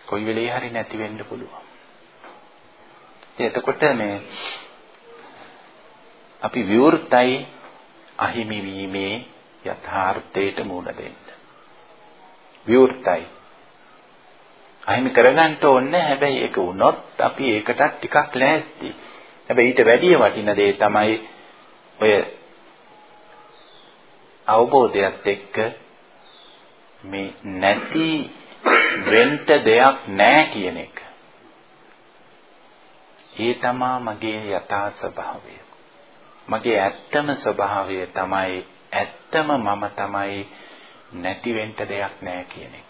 කොයි වෙලේ හරි නැති වෙන්න පුළුවන්. එතකොට මේ අපි විවෘතයි අහිමි වීමේ යථාර්ථයට මුහුණ දෙන්න. විවෘතයි. අහිමි කරගන්න ඕනේ හැබැයි ඒක වුණොත් අපි ඒකටත් ටිකක් ලෑස්ති. හැබැයි ඊට වැඩිය වටින දේ තමයි ඔය අවබෝධයත් එක්ක මේ නැති වෙන්න දෙයක් නැහැ කියන එක. ඒ තමා මගේ යථා ස්වභාවය. මගේ ඇත්තම ස්වභාවය තමයි ඇත්තම මම තමයි නැති වෙන්න දෙයක් නැහැ කියන එක.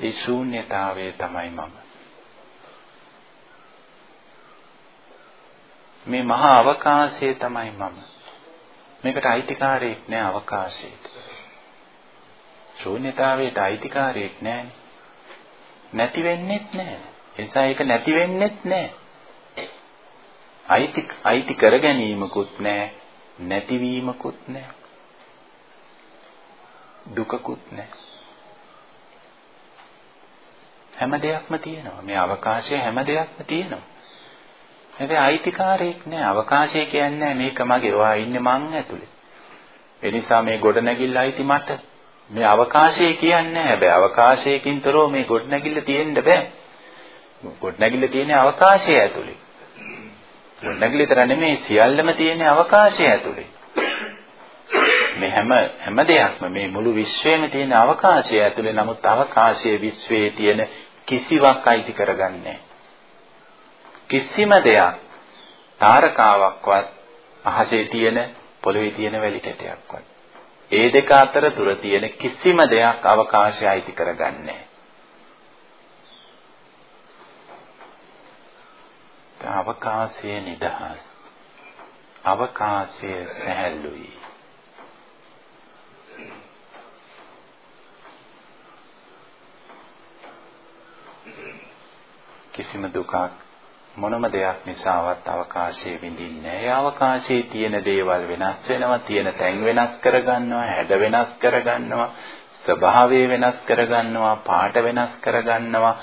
ඒ ශූන්‍යතාවය තමයි මම. මේ මහා අවකාශය තමයි මම. මේකට අයිතිකාරයෙක් නෑ අවකාශයට. ශූන්‍යතාවයට අයිතිකාරයෙක් නෑනේ. නැති වෙන්නෙත් නෑ. ඒ නිසා ඒක නැති වෙන්නෙත් නෑ. අයිති අයිති කර ගැනීමකුත් නෑ. නැතිවීමකුත් නෑ. දුකකුත් නෑ. හැම දෙයක්ම තියෙනවා. මේ අවකාශය හැම දෙයක්ම තියෙනවා. හැබැයි අයිතිකාරයෙක් නෑ. අවකාශය කියන්නේ මේක මගේ. ඔයා ඉන්නේ මං ඇතුලේ. ඒ නිසා මේ ගොඩනැගිල්ල අයිති මට. මේ අවකාශය කියන්නේ හැබැයි අවකාශයකින් තොරව මේ ගොඩනැගිල්ල තියෙන්න බෑ. ගොඩනැගිල්ල තියෙන්නේ අවකාශය ඇතුලේ. ගොඩනැගිල්ල විතර නෙමෙයි සියල්ලම තියෙන්නේ අවකාශය ඇතුලේ. මේ හැම හැම දෙයක්ම මේ මුළු විශ්වයම තියෙන අවකාශය ඇතුලේ නමුත් අවකාශයේ විශ්වයේ තියෙන කිසිවක් අයිති කරගන්නේ කිසිම දෙයක් තාරකාවක්වත් අහසේ තියෙන පොළවේ තියෙන වැලි කැටයක්වත් ඒ දෙක අතර තුර තියෙන කිසිම දෙයක් අවකාශය අයිති කරගන්නේ අවකාශයේ නිදහස්. අවකාශය සැහැල්ලුයි. කිසිම දුකක් මොනම දෙයක් නිසාවත් අවකාශයේ විඳින්නේ නැහැ. ඒ අවකාශයේ තියෙන දේවල් වෙනස් වෙනවා, තියෙන තැන් වෙනස් කරගන්නවා, හැඩ වෙනස් කරගන්නවා, ස්වභාවය වෙනස් කරගන්නවා, පාට වෙනස් කරගන්නවා.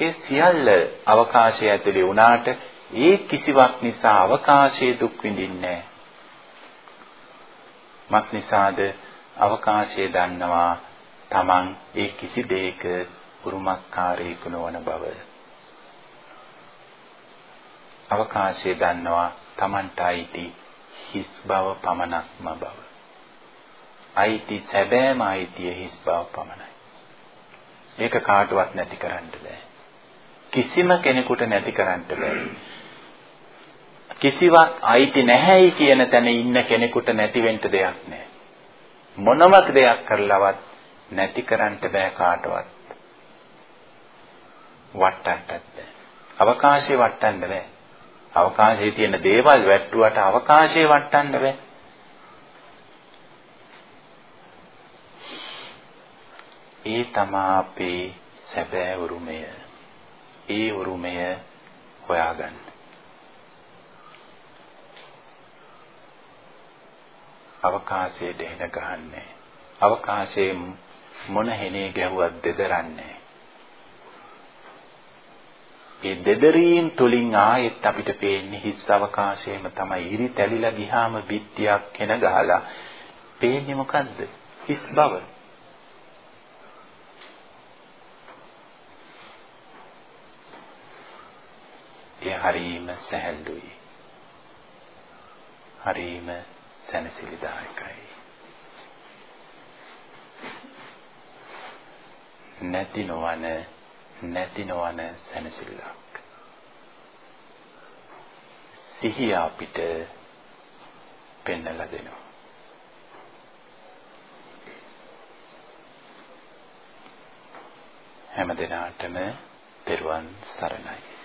ඒ සියල්ල අවකාශය ඇතුලේ වුණාට ඒ කිසිවක් නිසා අවකාශයේ දුක් විඳින්නේ නැහැ. මක් නිසාද අවකාශයේ දන්නවා Taman ඒ කිසි දෙයක උරුමකාරයෙකු නොවන බව. අවකාශය දන්නවා Tamanට අයිති හිස් බව පමණක්ම බව. අයිති සැබෑම අයිතිය හිස් බව පමණයි. ඒක කාටවත් නැති කරන්න බෑ. කිසිම කෙනෙකුට නැති කරන්න බෑ. කිසිවක් අයිති නැහැයි කියන තැන ඉන්න කෙනෙකුට නැති වෙන්න දෙයක් නැහැ. මොනම දෙයක් කරලවත් නැති කරන්න බෑ කාටවත්. වටන්නත් බෑ. අවකාශය වටන්න බෑ. අවකාශයේ තියෙන දේවල් වැට්ටුවට අවකාශය වටන්න බෑ. ඒ තමා අපේ සැබෑ උරුමය. ඒ උරුමය හොයාගන්න. අවකාශයේ දෙහින ගහන්නේ. අවකාශයේ මොන හෙනේ ගැහුවත් දෙදරන්නේ. ඒ දෙදරීම් තුලින් ආයෙත් අපිට පේන්නේ හිස් අවකාශයේම තමයි ඉරි තැලිලා ගියාම බිත්තියක් කෙන ගහලා පේන්නේ මොකද්ද? හිස් බව. ඒ හරීම සැහැල්ලුයි. හරීම සැනසෙලිදායකයි. නැති නොවන නැති නොවන සැනසෙල්ලක්. සිහිය අපිට පෙන්වලා දෙනවා. හැම දිනාටම පෙරවන් සරණයි.